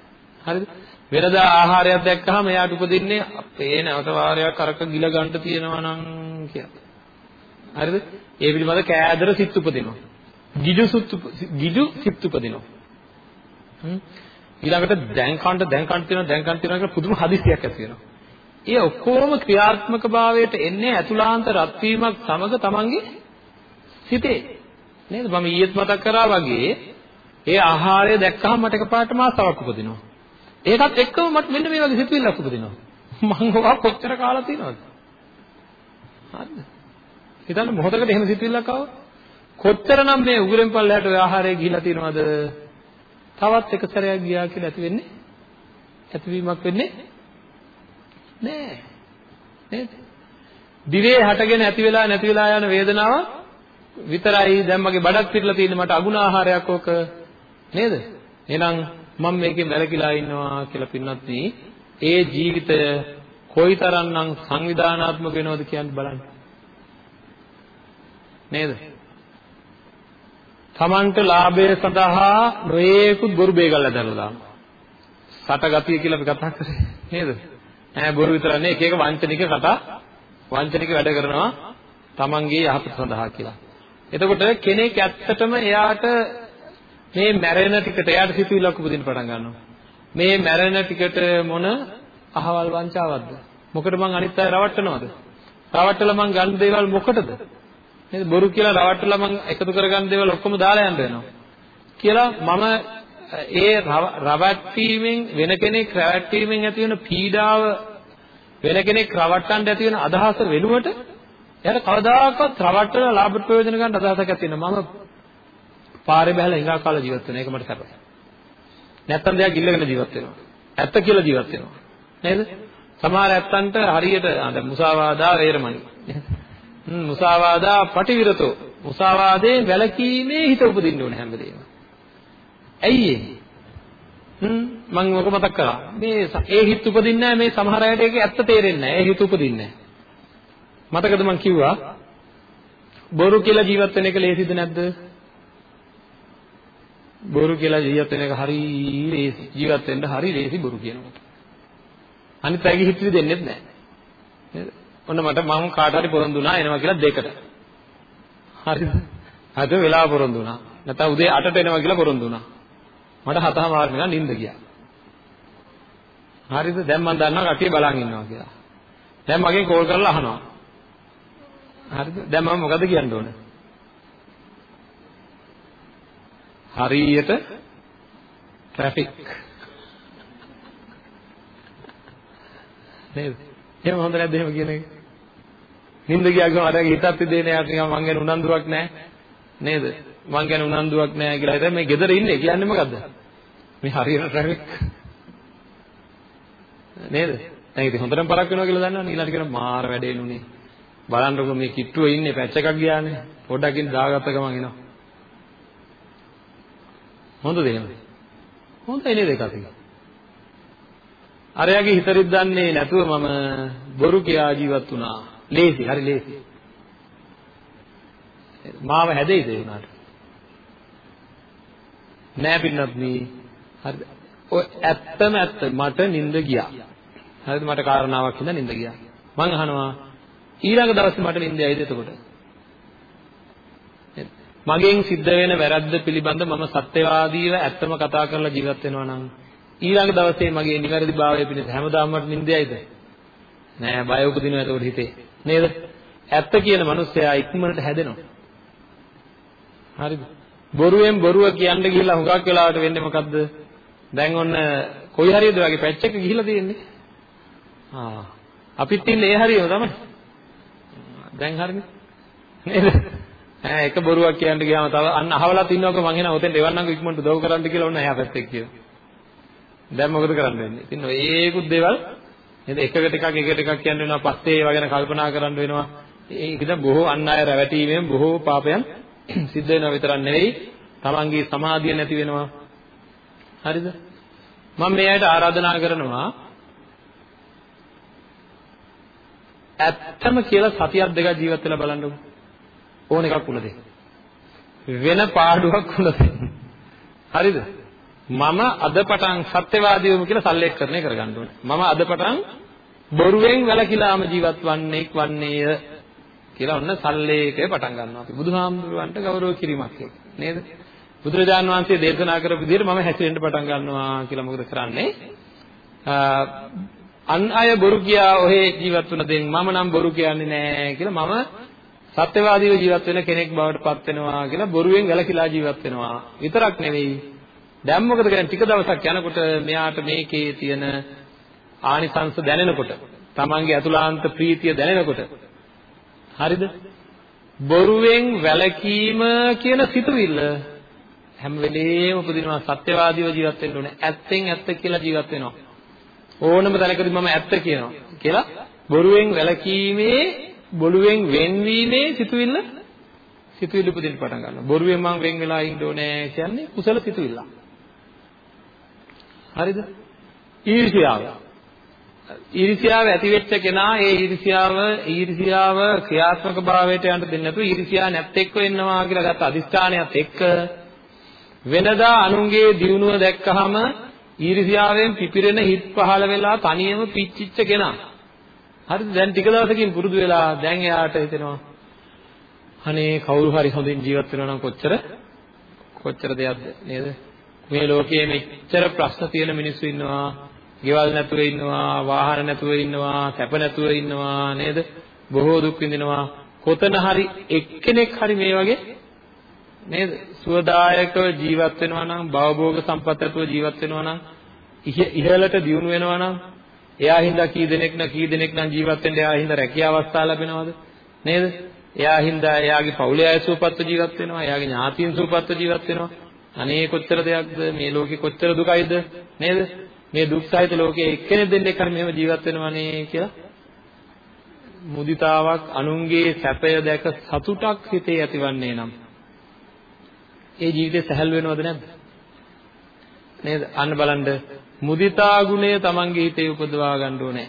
හරිද? වෙනදා ආහාරයක් දැක්කහම එයාට උපදින්නේ අපේ නැවත වාරයක් අරක ගිල ගන්න තියෙනවා නම් කියලා. හරිද? ඒ පිළිබඳ කෑදර සිත් උපදිනවා. ගිජු සුත් ගිජු සිත් උපදිනවා. හ්ම් ඊළඟට දැන් කන්න දැන් කන්න තියෙනවා දැන් කන්න තියෙනවා කියලා පුදුම හදිසියක් ඇති වෙනවා. ඒ ඔක්කොම ක්‍රියාත්මක භාවයට එන්නේ අතුලාන්ත රත් වීමක් සමග තමන්ගේ සිතේ. නේද? මම ඊයේත් මතක් කරා වගේ ඒ ආහාරය දැක්කහම මට එකපාරටම ආසාවක් උපදිනවා. ඒකත් එක්කම මට මෙන්න මේ වගේ සිතුවිල්ලක් උපදිනවා. මං ඔවා කොච්චර කාලා තියෙනවද? හරිද? හිතන්න මොහොතකට එහෙම සිතුවිල්ලක් ආවොත් කොච්චරනම් මේ උගුරෙන් පල්ලයට ඔය ආහාරය ගිහිලා තියෙනවද? තවත් එක සැරයක් ගියා කියලා ඇති වෙන්නේ ඇතිවීමක් වෙන්නේ නෑ නේද? දිවේ හටගෙන ඇති වෙලා නැති වෙලා යන වේදනාව විතරයි දැන් මගේ බඩක් පිරලා තියෙන්නේ මට අගුණ ආහාරයක් ඕක නේද? එහෙනම් මම මේකෙන් වැළකීලා ඉන්නවා කියලා පින්නත් ඒ ජීවිතය කොයිතරම්නම් සංවිධානාත්මක වෙනවද කියන්න බලන්න. නේද? Tamanට ලාභය සඳහා නොයේකුත් බොරු බේගල්ලා දැරලා දානවා. සටගතිය කියලා අපි කතා කරේ නේද? ඈ බොරු විතර නේ එක එක වංචනික කතා වංචනික වැඩ කරනවා Tamanගේ යහපත සඳහා කියලා. එතකොට කෙනෙක් ඇත්තටම එයාට මේ මැරෙන ටිකට එයාට සිතුවිල්ලක් උපදින්න පටන් ගන්නවා. මේ මැරෙන ටිකට මොන අහවල් වංචාවක්ද? මොකද මං අනිත් අය රවට්ටනවද? රවට්ටලා මං ගන්න දේවල් මොකටද? නේද බොරු කියලා රවට්ටලා මං එකතු කරගන්න දේවල් ඔක්කොම දාලා යන්න වෙනවා කියලා මම ඒ රවට්ටීමෙන් වෙන කෙනෙක් රවට්ටීමෙන් ඇති වෙන පීඩාව වෙන කෙනෙක් රවට්ටන්න ඇති වෙන අදහස වෙනුවට එයාට කවදාකවත් රවට්ටලා ලාභ ප්‍රයෝජන ගන්න අදහසක් ඇති වෙනවා මම පාරේ බහලා හිඟා කාලා ජීවත් වෙන එක මට සැපයි නැත්තම් දෙයක් ඉල්ලගෙන ජීවත් වෙනවා ඇත්ත කියලා ජීවත් වෙනවා නේද සමහර ඇත්තන්ට හරියට දැන් මුසාවාදා වේරමණී මුසාවාදා පටිවිරතෝ මුසාවාදේ වැළකීමේ හිත උපදින්න ඕනේ හැමදේම. ඇයි ඒ? හ්ම් මම ඔක මතක් කරා. මේ ඒ හිත උපදින්නේ නැහැ මේ සමහර අයට ඒක ඇත්ත තේරෙන්නේ නැහැ. ඒ හිත උපදින්නේ නැහැ. මතකද මම කිව්වා බොරු කියලා ජීවත් වෙන එක ලේසිද නැද්ද? බොරු කියලා ජීවත් වෙන එක හරි ලේසි. ජීවත් වෙන්න හරි ලේසි බොරු කියනකොට. අනිත් අයගේ හිත දෙන්නෙත් නැහැ. නේද? ඔන්න මට මම කාට හරි පොරොන්දු වුණා එනවා කියලා දෙකට. හරිද? අද වෙලාව පොරොන්දු වුණා. නැත්නම් උදේ 8ට එනවා කියලා පොරොන්දු වුණා. මට හතම මාර නිකන් නිින්ද ගියා. හරිද? දැන් මම දන්නවා කට්ටිය බලන් ඉන්නවා කියලා. දැන් මගෙන් කෝල් කරලා අහනවා. හරිද? දැන් මම මොකද කියන්න ඕන? හරියට ට්‍රැෆික් නේද? එහෙම හොඳ නැද්ද එහෙම කියන එක? නින්ද ගියා ගම අරගේ හිතත් දෙන්නේ යාට නිකන් මං ගැන උනන්දුවක් නැහැ. නේද? මං ගැන උනන්දුවක් නැහැ කියලා. හිතලා මේ ගෙදර ඉන්නේ කියන්නේ මොකද්ද? මේ හරියට ට්‍රැෆික් නේද? දැන් ඉතින් හොඳටම පරක් වෙනවා කියලා දන්නවනේ. ඊළඟට කියන මාර වැඩේ නුනේ බලන්නකො මේ කිට්ටුව ඉන්නේ පැච් එකක් ගියානේ. පොඩ්ඩකින් දාගත්ත ගමන් එනවා. හොඳද එහෙම හොඳයි නේද ඒක අපි? අරයාගේ හිතරිත් දන්නේ නැතුව මම බොරු කියා ජීවත් වුණා. ලේසි හරි ලේසි. මාව හැදෙයිද ඒ උනාට නෑ පින්නත් මේ හරිද ඔය ඇත්තම ඇත්ත මට නිින්ද ගියා. හරිද? මට කාරණාවක් හින්දා නිින්ද ගියා. මං අහනවා ඊළඟ දවසේ මට නිින්ද ඇයිද එතකොට? මගෙන් සිද්ධ වෙන වැරද්ද පිළිබඳ මම සත්‍යවාදීව ඇත්තම කතා කරලා ජීවත් වෙනවා නම් ඊළඟ දවසේ මගේ නිවැරදිභාවය පිණිස හැමදාම මට නිින්ද ඇයිද නෑ බය උපදිනවා එතකොට හිතේ නේද? ඇත්ත කියන මනුස්සයා ඉක්මනට හැදෙනවා. හරිද? බොරුවෙන් බොරුව කියන්න ගිහිල්ලා හුඟක් වෙලාවට වෙන්නේ මොකද්ද? දැන් ඔන්න කොයි හරියද වගේ පැච් එක ගිහිල්ලා තියෙන්නේ. ආ අපිත් ඉන්නේ ඒ හරියම තමයි. දැන් හරිනේ. නේද? ඈ එක බොරුවක් කියන්න ගියාම තව අන්න අහවලත් ඉන්නවක මං එනවා ඔතෙන් එවන්නම්කො ඉක්මනට උදව් කරන්න කියලා ඔන්න එහා පැත්තේ කියනවා. දැන් මොකද කරන්න වෙන්නේ? ඉතින් ඔය ඒකුත් දේවල් නේද? එකකට එකක් එකට එකක් කියන්න වෙනවා පස්සේ ඒවා ගැන කල්පනා කරන්න වෙනවා. ඒකද බොහෝ අන් අය රැවටීමෙන් බොහෝ පාපයන් *clears throat* සිද්ධ වෙනවා විතරක් නෙවෙයි. තමන්ගේ සමාධිය නැති වෙනවා. හරිද? මම මේ අයට ආරාධනා කරනවා ඇත්තම කියලා සතියක් දෙකක් ජීවත් වෙලා බලන්නකෝ. ඕන එකක් උන දෙන්න. වෙන පාඩුවක් උන දෙන්න. හරිද? මම අද පටන් සත්‍යවාදීවම කියලා සල්ලේඛනය කරගන්න ඕනේ. මම අද පටන් බොරුවෙන් වැළකීලාම ජීවත් වන්නේක් වන්නේය කියලා ඔන්න සල්ලේඛය පටන් ගන්නවා අපි. බුදුහාමුදුරුවන්ට ගෞරව කිරීමක් ඒක. නේද? බුදුරජාන් වහන්සේ දේශනා කරපු විදිහට මම හැසිරෙන්න පටන් ගන්නවා කියලා මොකද කරන්නේ? අන් අය බොරු කියා ඔහේ ජීවත් වුණ දෙන් මම නම් බොරු කියන්නේ නැහැ කියලා මම සත්‍යවාදීව ජීවත් වෙන කෙනෙක් බවට පත් වෙනවා කියලා බොරුවෙන් වැළකීලා ජීවත් වෙනවා. විතරක් නෙවෙයි. දැන් මොකද කරන්නේ? ටික දවසක් යනකොට මෙයාට මේකේ තියෙන ආනිසංශ දැනෙනකොට තමන්ගේ අතුලාන්ත ප්‍රීතිය දැනෙනකොට හරිද? බොරුවෙන් වැළකීම කියන සිතුවිල්ල හැම වෙලේම උපදිනවා. සත්‍යවාදීව ජීවත් වෙන්න ඕනේ. ඇත්තෙන් ඇත්ත කියලා ජීවත් වෙනවා. ඕනම තැනකදී මම ඇත්ත කියනවා කියලා බොරුවෙන් වැළකීමේ බොරුවෙන් වෙන්වීමේ සිතුවිල්ල සිතුවිලි උපදින්න පටන් ගන්නවා බොරුවෙන් මම වෙන් වෙලා ඉන්න ඕනේ කියන්නේ කුසල සිතුවිල්ලක් හරිද? ඊර්ෂ්‍යාව. ඊර්ෂ්‍යාව ඇති වෙච්ච කෙනා ඒ ඊර්ෂ්‍යාව ඊර්ෂ්‍යාව ක්‍රියාත්මක භාවයට යන්න දෙන්නේ නැතුව ඊර්ෂ්‍යා නැත් එක්ක වෙන්නවා කියලා ගත්ත අදිස්ථානයත් එක්ක වෙනදා අනුන්ගේ දියුණුව දැක්කහම ඊර්ෂ්‍යාවෙන් පිපිරෙන හිත් පහළ වෙලා තනියම පිච්චිච්ච කෙනා. හරිද? දැන් ටික දවසකින් පුරුදු වෙලා දැන් එයාට හිතෙනවා අනේ කවුරු හරි හොඳින් ජීවත් වෙනවා නම් කොච්චර කොච්චර දෙයක්ද නේද? මේ ලෝකයේ මෙච්චර ප්‍රශ්න තියෙන මිනිස්සු ඉන්නවා. ගෙවල් නැතුව ඉන්නවා, වාහන නැතුව ඉන්නවා, සැප නැතුව ඉන්නවා නේද? බොහෝ දුක් විඳිනවා. කොතන හරි එක්කෙනෙක් හරි මේ වගේ නේද? සුවදායකව ජීවත් වෙනවා නම්, භවභෝග සම්පත් ඇතුව ජීවත් වෙනවා නම්, ඉහළට දියුණු වෙනවා නම්, එයා හින්දා කී දෙනෙක් නම් කී දෙනෙක් නම් ජීවත් වෙන්න එයා හින්දා රැකියාව අවස්ථා ලැබෙනවද? නේද? එයා හින්දා එයාගේ පවුලේ අය සුවපත්ව ජීවත් වෙනවා, එයාගේ ඥාතීන් සුවපත්ව ජීවත් වෙනවා. අනේ කොච්චර දෙයක්ද? මේ ලෝකේ කොච්චර දුකයිද? නේද? මේ දුක් සහිත ලෝකයේ එක්කෙනෙක් දෙන්නෙක් හරි මෙහෙම ජීවත් වෙනවනේ කියලා. මුදිතාවක් අනුන්ගේ සැපය දැක සතුටක් හිතේ ඇතිවන්නේ නම් ඒ ජීවිතේ සැහැල් වෙනවද නැද්ද? නේද? අන්න බලන්න. මුදිතා ගුණය තමන්ගේ හිතේ උපදවා ගන්න ඕනේ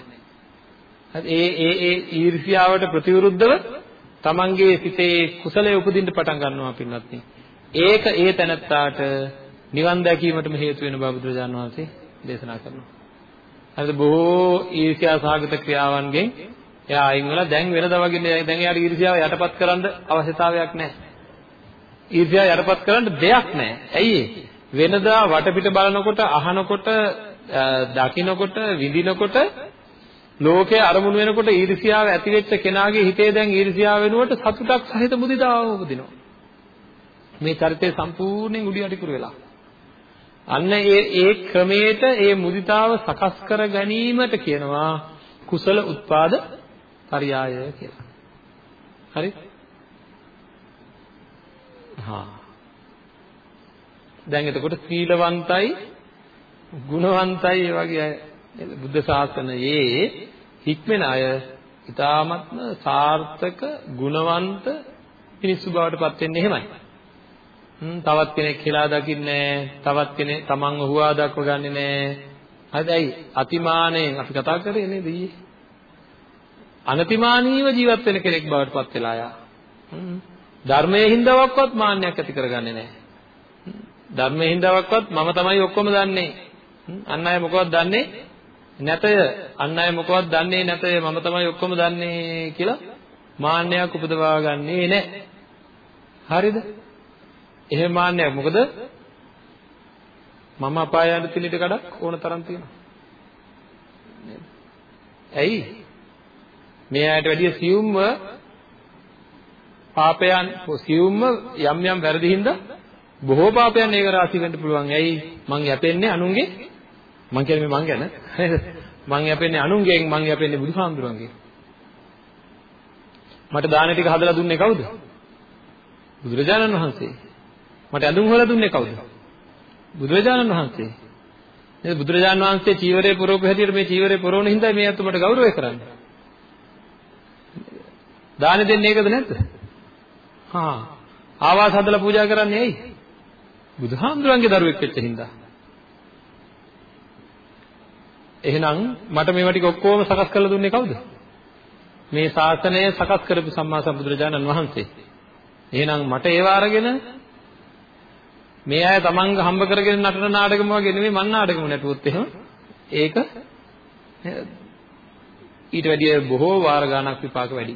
ඒ ඒ ඒ ඊර්ෂ්‍යාවට ප්‍රතිවිරුද්ධව තමන්ගේ සිතේ කුසලයේ උපදින්න පටන් ගන්නවා පින්වත්නි ඒක ඒ තැනත්තාට නිවන් දැකීමටම හේතු වෙන බව බුදුරජාණන් වහන්සේ දේශනා කරනවා. හරිද බොහෝ ඊර්ෂ්‍යා සහගත ක්‍රියාවන්ගෙන් එයා අයින් වෙලා දැන් වෙනදා වගේ දැන් එයාට ඊර්ෂ්‍යාව යටපත් කරන්න අවශ්‍යතාවයක් නැහැ. ඊර්ෂ්‍යාව යටපත් කරන්න දෙයක් නැහැ. ඇයි වෙනදා වටපිට බලනකොට අහනකොට දකින්නකොට විඳිනකොට ලෝකයේ අරමුණු වෙනකොට ඊර්ෂ්‍යාව ඇති වෙච්ච කෙනාගේ හිතේ දැන් ඊර්ෂ්‍යාව වෙනුවට සතුටක් සහිත මුදිතාව උපදිනවා. මේ චරිතය සම්පූර්ණයෙන් උඩි යටිකුරු වෙලා. අන්න ඒ ඒ ක්‍රමයට ඒ මුදිතාව සකස් කර ගැනීමට කියනවා කුසල උත්පාද පරියාය කියලා. හරි? හා. දැන් එතකොට සීලවන්තයි ගුණවන්තයි ඒ වගේ අය බුද්ධ ශාසනයේ හික්මෙන අය ඊ타ත්ම සාර්ථක ගුණවන්ත මිනිස්සු බවට පත් වෙන්නේ එහෙමයි. තවත් කෙනෙක් කියලා දකින්නේ තවත් කෙනෙක් තමන්ව හුවා දක්වගන්නේ නැහැ. හරිද? ඇයි? අතිමානයෙන් අපි කතා කරේ නේද ඊයේ? අනතිමානීව ජීවත් වෙන කෙනෙක් බවට පත් වෙලා යා. ධර්මයේ හින්දාවක්වත් මාන්නයක් ඇති කරගන්නේ නැහැ. ධර්මයේ හින්දාවක්වත් මම තමයි ඔක්කොම දන්නේ. අන් අය මොකවත් දන්නේ නැතය. අන් අය මොකවත් දන්නේ නැතය. මම තමයි ඔක්කොම දන්නේ කියලා මාන්නයක් උපදවා ගන්නේ නැහැ. හරිද? එහෙම මාන්නයක් මොකද මම අපාය යන තිලිට කඩක් ඕන තරම් තියෙනවා ඇයි මේ අයට වැඩිය සියුම්ව පාපයන් සියුම්ම යම් යම් වැරදි හින්දා බොහෝ පාපයන් ඒක රාශී වෙන්න පුළුවන් ඇයි මං යැපෙන්නේ අනුන්ගේ මං කියන්නේ මං ගැන මං යැපෙන්නේ අනුන්ගෙන් මං යැපෙන්නේ බුදුහාමුදුරන්ගෙන් මට දාන ටික හදලා දුන්නේ කවුද බුදුරජාණන් වහන්සේ මට ඇඳුම් හොයලා දුන්නේ කවුද? බුදුරජාණන් වහන්සේ. නේද බුදුරජාණන් වහන්සේ චීවරේ පුරවපු හැටියට මේ චීවරේ පුරවන හින්දා මේ අත මට ගෞරවය කරන්නේ. දාන දෙන්නේ ඒකද නැද්ද? හා ආවාස හදලා පූජා කරන්නේ ඇයි? බුදුහාමුදුරන්ගේ දරුවෙක් වෙච්ච හින්දා. එහෙනම් මට මේවා ටික ඔක්කොම සකස් කරලා දුන්නේ කවුද? මේ ශාසනය සකස් කරපු සම්මා සම්බුදුරජාණන් වහන්සේ. එහෙනම් මට ඒව අරගෙන මේ අය තමන්ග හම්බ කරගෙන නටන නාටකම වගේ නෙමෙයි මන් නාටකම නටුවොත් එහෙම ඒක ඊට වැඩිය බොහෝ වාර ගණක් විපාක වැඩි.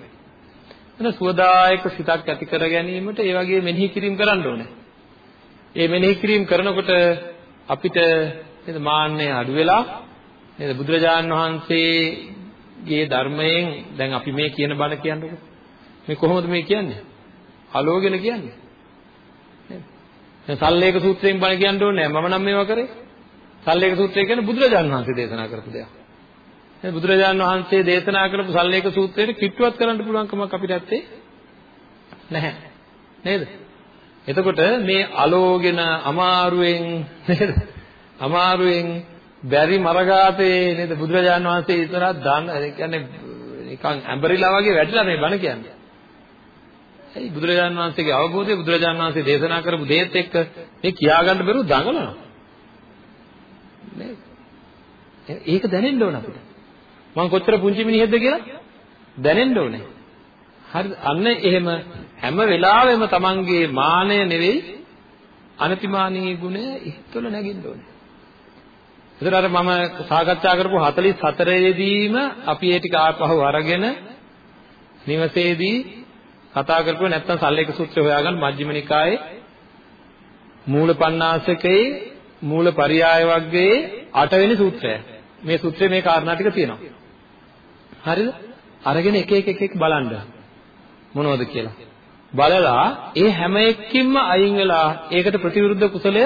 එන සුවදායක සිතක් ඇති කර ගැනීමට ඒ වගේ මෙනෙහි කිරීම කරන්න ඕනේ. ඒ මෙනෙහි කිරීම කරනකොට අපිට නේද මාන්නය අඩු වෙලා නේද බුදුරජාන් වහන්සේගේ ධර්මයෙන් දැන් අපි මේ කියන බණ කියන්නකො. මේ කොහොමද මේ කියන්නේ? අලෝගෙන කියන්නේ. නේද? දැන් සල්ලේක සූත්‍රයෙන් බණ කියන්න ඕනේ මම නම් මේවා කරේ. සල්ලේක සූත්‍රය කියන්නේ බුදුරජාන් වහන්සේ දේශනා කරපු දෙයක්. නේද? බුදුරජාන් වහන්සේ දේශනා කරපු සල්ලේක සූත්‍රයට කිට්ටුවත් කරන්න පුළුවන් කමක් අපිට ඇත්තේ නැහැ. නේද? එතකොට මේ අලෝගෙන අමාරුවෙන් නේද අමාරුවෙන් බැරි මරගාතේ නේද බුදුරජාණන් වහන්සේ ඉතරක් දාන ඒ කියන්නේ නිකන් ඇඹරිලා වගේ වැටිලා මේ බණ කියන්නේ. ඒ බුදුරජාණන් වහන්සේගේ අවබෝධය බුදුරජාණන් වහන්සේ දේශනා කරපු දේත් එක්ක මේ කියාගන්න බැරුව දඟලනවා. නේද? ඒක දැනෙන්න ඕන අපිට. මම කොච්චර පුංචි මිනිහෙක්ද කියලා දැනෙන්න ඕනේ. හරිද? අන්න එහෙම හැම වෙලාවෙම තමන්ගේ මානය නෙවෙයි අනතිමානී ගුණය ඉස්තොල නැගින්න ඕනේ. ඒතර අර මම සාකච්ඡා කරපු 44 යෙදීම අපි ඒ ටික ආපහු අරගෙන නිවසේදී කතා කරපුවා නැත්නම් සල්ලේක සූත්‍රය හොයාගන්න මජ්ක්‍ධිම නිකායේ මූල පණ්ණාසකේ මූල පරියාය වර්ගයේ 8 වෙනි සූත්‍රය. මේ සූත්‍රයේ මේ කාරණා ටික තියෙනවා. හරිද? අරගෙන එක එක එක එක බලන්න. මොනවද කියලා. බලලා ඒ හැම එකකින්ම අයින් වෙලා ඒකට ප්‍රතිවිරුද්ධ කුසලය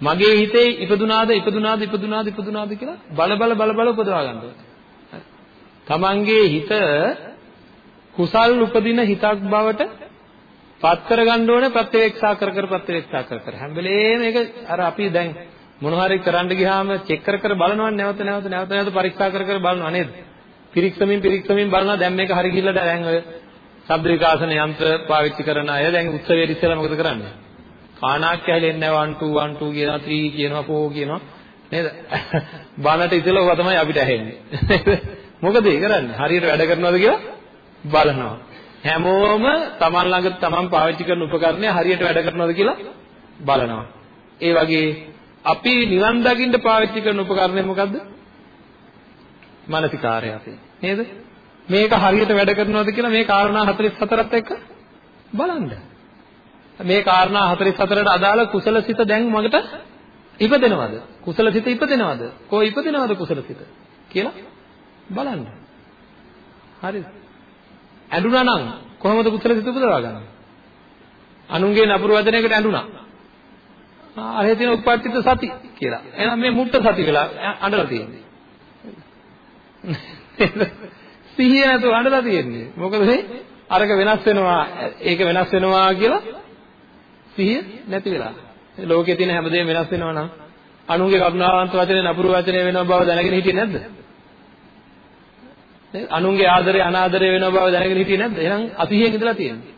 මගේ හිතේ ඉපදුනාද ඉපදුනාද ඉපදුනාද ඉපදුනාද කියලා බල බල බල බල උපදවා ගන්න ඕනේ. තමන්ගේ හිත කුසල් උපදින හිතක් බවට පත් කරගන්න ඕනේ ප්‍රත්‍යවේක්ෂා කර කර ප්‍රත්‍යවේක්ෂා කර කර හැම වෙලේම මේක අර අපි දැන් මොන හරි කරන්න ගියාම චෙක් කර කර බලනවා නැවත නැවත නැවත නැවත පරීක්ෂා කර කර බලනවා නේද? පිරික්සමින් පිරික්සමින් බලනවා දැන් මේක හරි ගිහිල්ලා දැන් ඔය ශබ්ද විකාශන යන්ත්‍ර පාවිච්චි කරන අය දැන් උත්සවයේ ඉස්සෙල්ලා මොකද කරන්නේ? කාණාක් ඇහෙලෙන්නේ නැහැ 1 2 1 2 කියනවා 3 කියනවා 4 කියනවා නේද? බනට ඉතල ඔවා තමයි අපිට ඇහෙන්නේ. *laughs* මොකද ඒ කරන්නේ? හරියට වැඩ කරනවද කියලා බලනවා. හැමෝම Taman ළඟ Taman පාවිච්චි කරන උපකරණය හරියට වැඩ කරනවද කියලා බලනවා. ඒ වගේ අපි නිවන් දකින්න පාවිච්චි කරන උපකරණය මොකද්ද? මානසිකාරය අපේ. නේද? මේක හරියට වැඩ කරනවද කියලා මේ කාරණා 44ත් එක්ක බලන්න. මේ කාරණා 44ට අදාළ කුසලසිත දැන් මගට ඉපදෙනවද? කුසලසිත ඉපදෙනවද? කොහොම ඉපදෙනවද කුසලසිත කියලා බලන්න. හරිද? ඇඬුනා නම් කොහොමද කුසලසිත උපදවා ගන්න? අනුන්ගේ නපුරු වචනයකට ඇඬුනා. අරහේ තියෙන උපපත්තිත සති කියලා. එහෙනම් මේ මුට්ට සති වෙලා අඬලා තියෙන්නේ. සිහිය නැතුව අඬලා තියෙන්නේ. මොකද මේ අරක වෙනස් වෙනවා ඒක වෙනස් වෙනවා කියලා සිහිය නැති වෙලා. ලෝකයේ තියෙන හැමදේම වෙනස් වෙනවා නම් අනුන්ගේ කරුණාවන්ත වචනේ නපුරු වචනේ වෙනව බව දැනගෙන හිටියේ නැද්ද? නේද? අනුන්ගේ ආදරේ අනාදරේ වෙනව බව දැනගෙන හිටියේ නැද්ද? එහෙනම් අසිහියෙන් ඉඳලා තියෙන්නේ.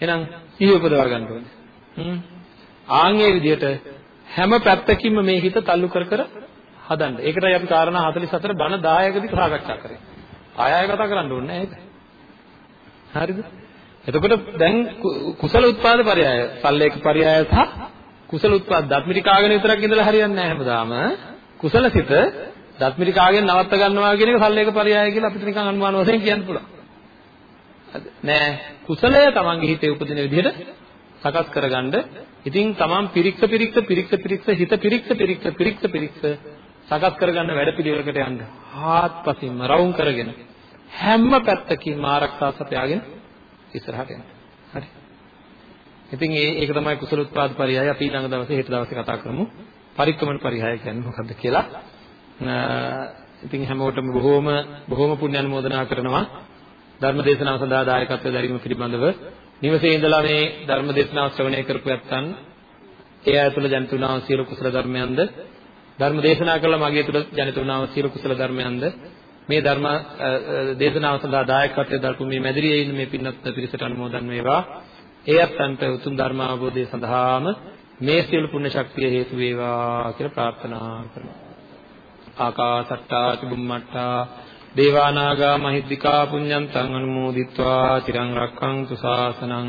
එහෙනම් සිහිය උපදවා ගන්න ඕනේ. හ්ම්. ආන් ඒ විදිහට හැම පැත්තකින්ම මේ හිත තල්ලු කර කර හදන්න. ඒකටයි අපි කාරණා 44 බණ 10කදී සාකච්ඡා කරේ. ආය ආය කතා කරන්න ඕනේ නැහැ ඒක. හරිද? එතකොට දැන් කුසල උත්පාද පරයය, සල්ලේක පරයය සහ කුසල උත්පාද දත්මිටි කාගෙන විතරක් ඉඳලා හරියන්නේ නැහැ හැමදාම. කුසලසිත දත්මිටි කාගෙන නවත්ත ගන්නවා කියන එක සල්ලේක පරයය කියලා අපිට නිකන් අනුමාන වශයෙන් කියන්න පුළුවන්. නෑ කුසලය තමන්ගේ හිතේ උපදින විදිහට සකස් කරගන්න. ඉතින් තමන් පිරික්ස පිරික්ස පිරික්ස පිරික්ස හිත පිරික්ස පිරික්ස පිරික්ස පිරික්ස සකස් කරගන්න වැඩපිළිවෙලකට යන්න. හාත්පසින්ම රවුම් කරගෙන හැම පැත්තකින්ම ආරක්ෂා සපයාගෙන ඉස්සරහට යන්න. හරි. ඉතින් ඒ ඒක තමයි කුසල උත්පාද පරියය අපි ඊළඟ දවසේ හෙට දවසේ කතා කරමු. පරික්‍රමන පරියය කියන්නේ මොකක්ද කියලා. ඉතින් හැමෝටම බොහෝම බොහෝම පුණ්‍ය අනුමෝදනා කරනවා. ධර්ම දේශනාව සඳහා දායකත්වය දැරීම පිළිබඳව නිවසේ ඉඳලා මේ ධර්ම දේශනාව ශ්‍රවණය කරපු ඇත්තන් ඒ අය තුළ ජනිත වුණා සියලු කුසල ධර්මයන්ද ධර්ම දේශනා කළා මගේ තුළ ජනිත වුණා සියලු කුසල ධර්මයන්ද මේ ධර්ම දේශනාව සඳහා දායකත්වයෙන් දරපු මේ මැදිරියේ ඉන්න මේ පින්වත් පිරිසට අනුමෝදන් වේවා. ඒ අත්න්ට උතුම් ධර්ම අවබෝධය සඳහාම මේ සියලු පුණ්‍ය ශක්තිය හේතු වේවා කියලා ප්‍රාර්ථනා කරනවා. ආකාසට්ටා චුම්මට්ටා දේවානාගා මහිද්దికා පුඤ්ඤන්තං අනුමෝදිත්වා තිරං රක්ඛන්තු ශාසනං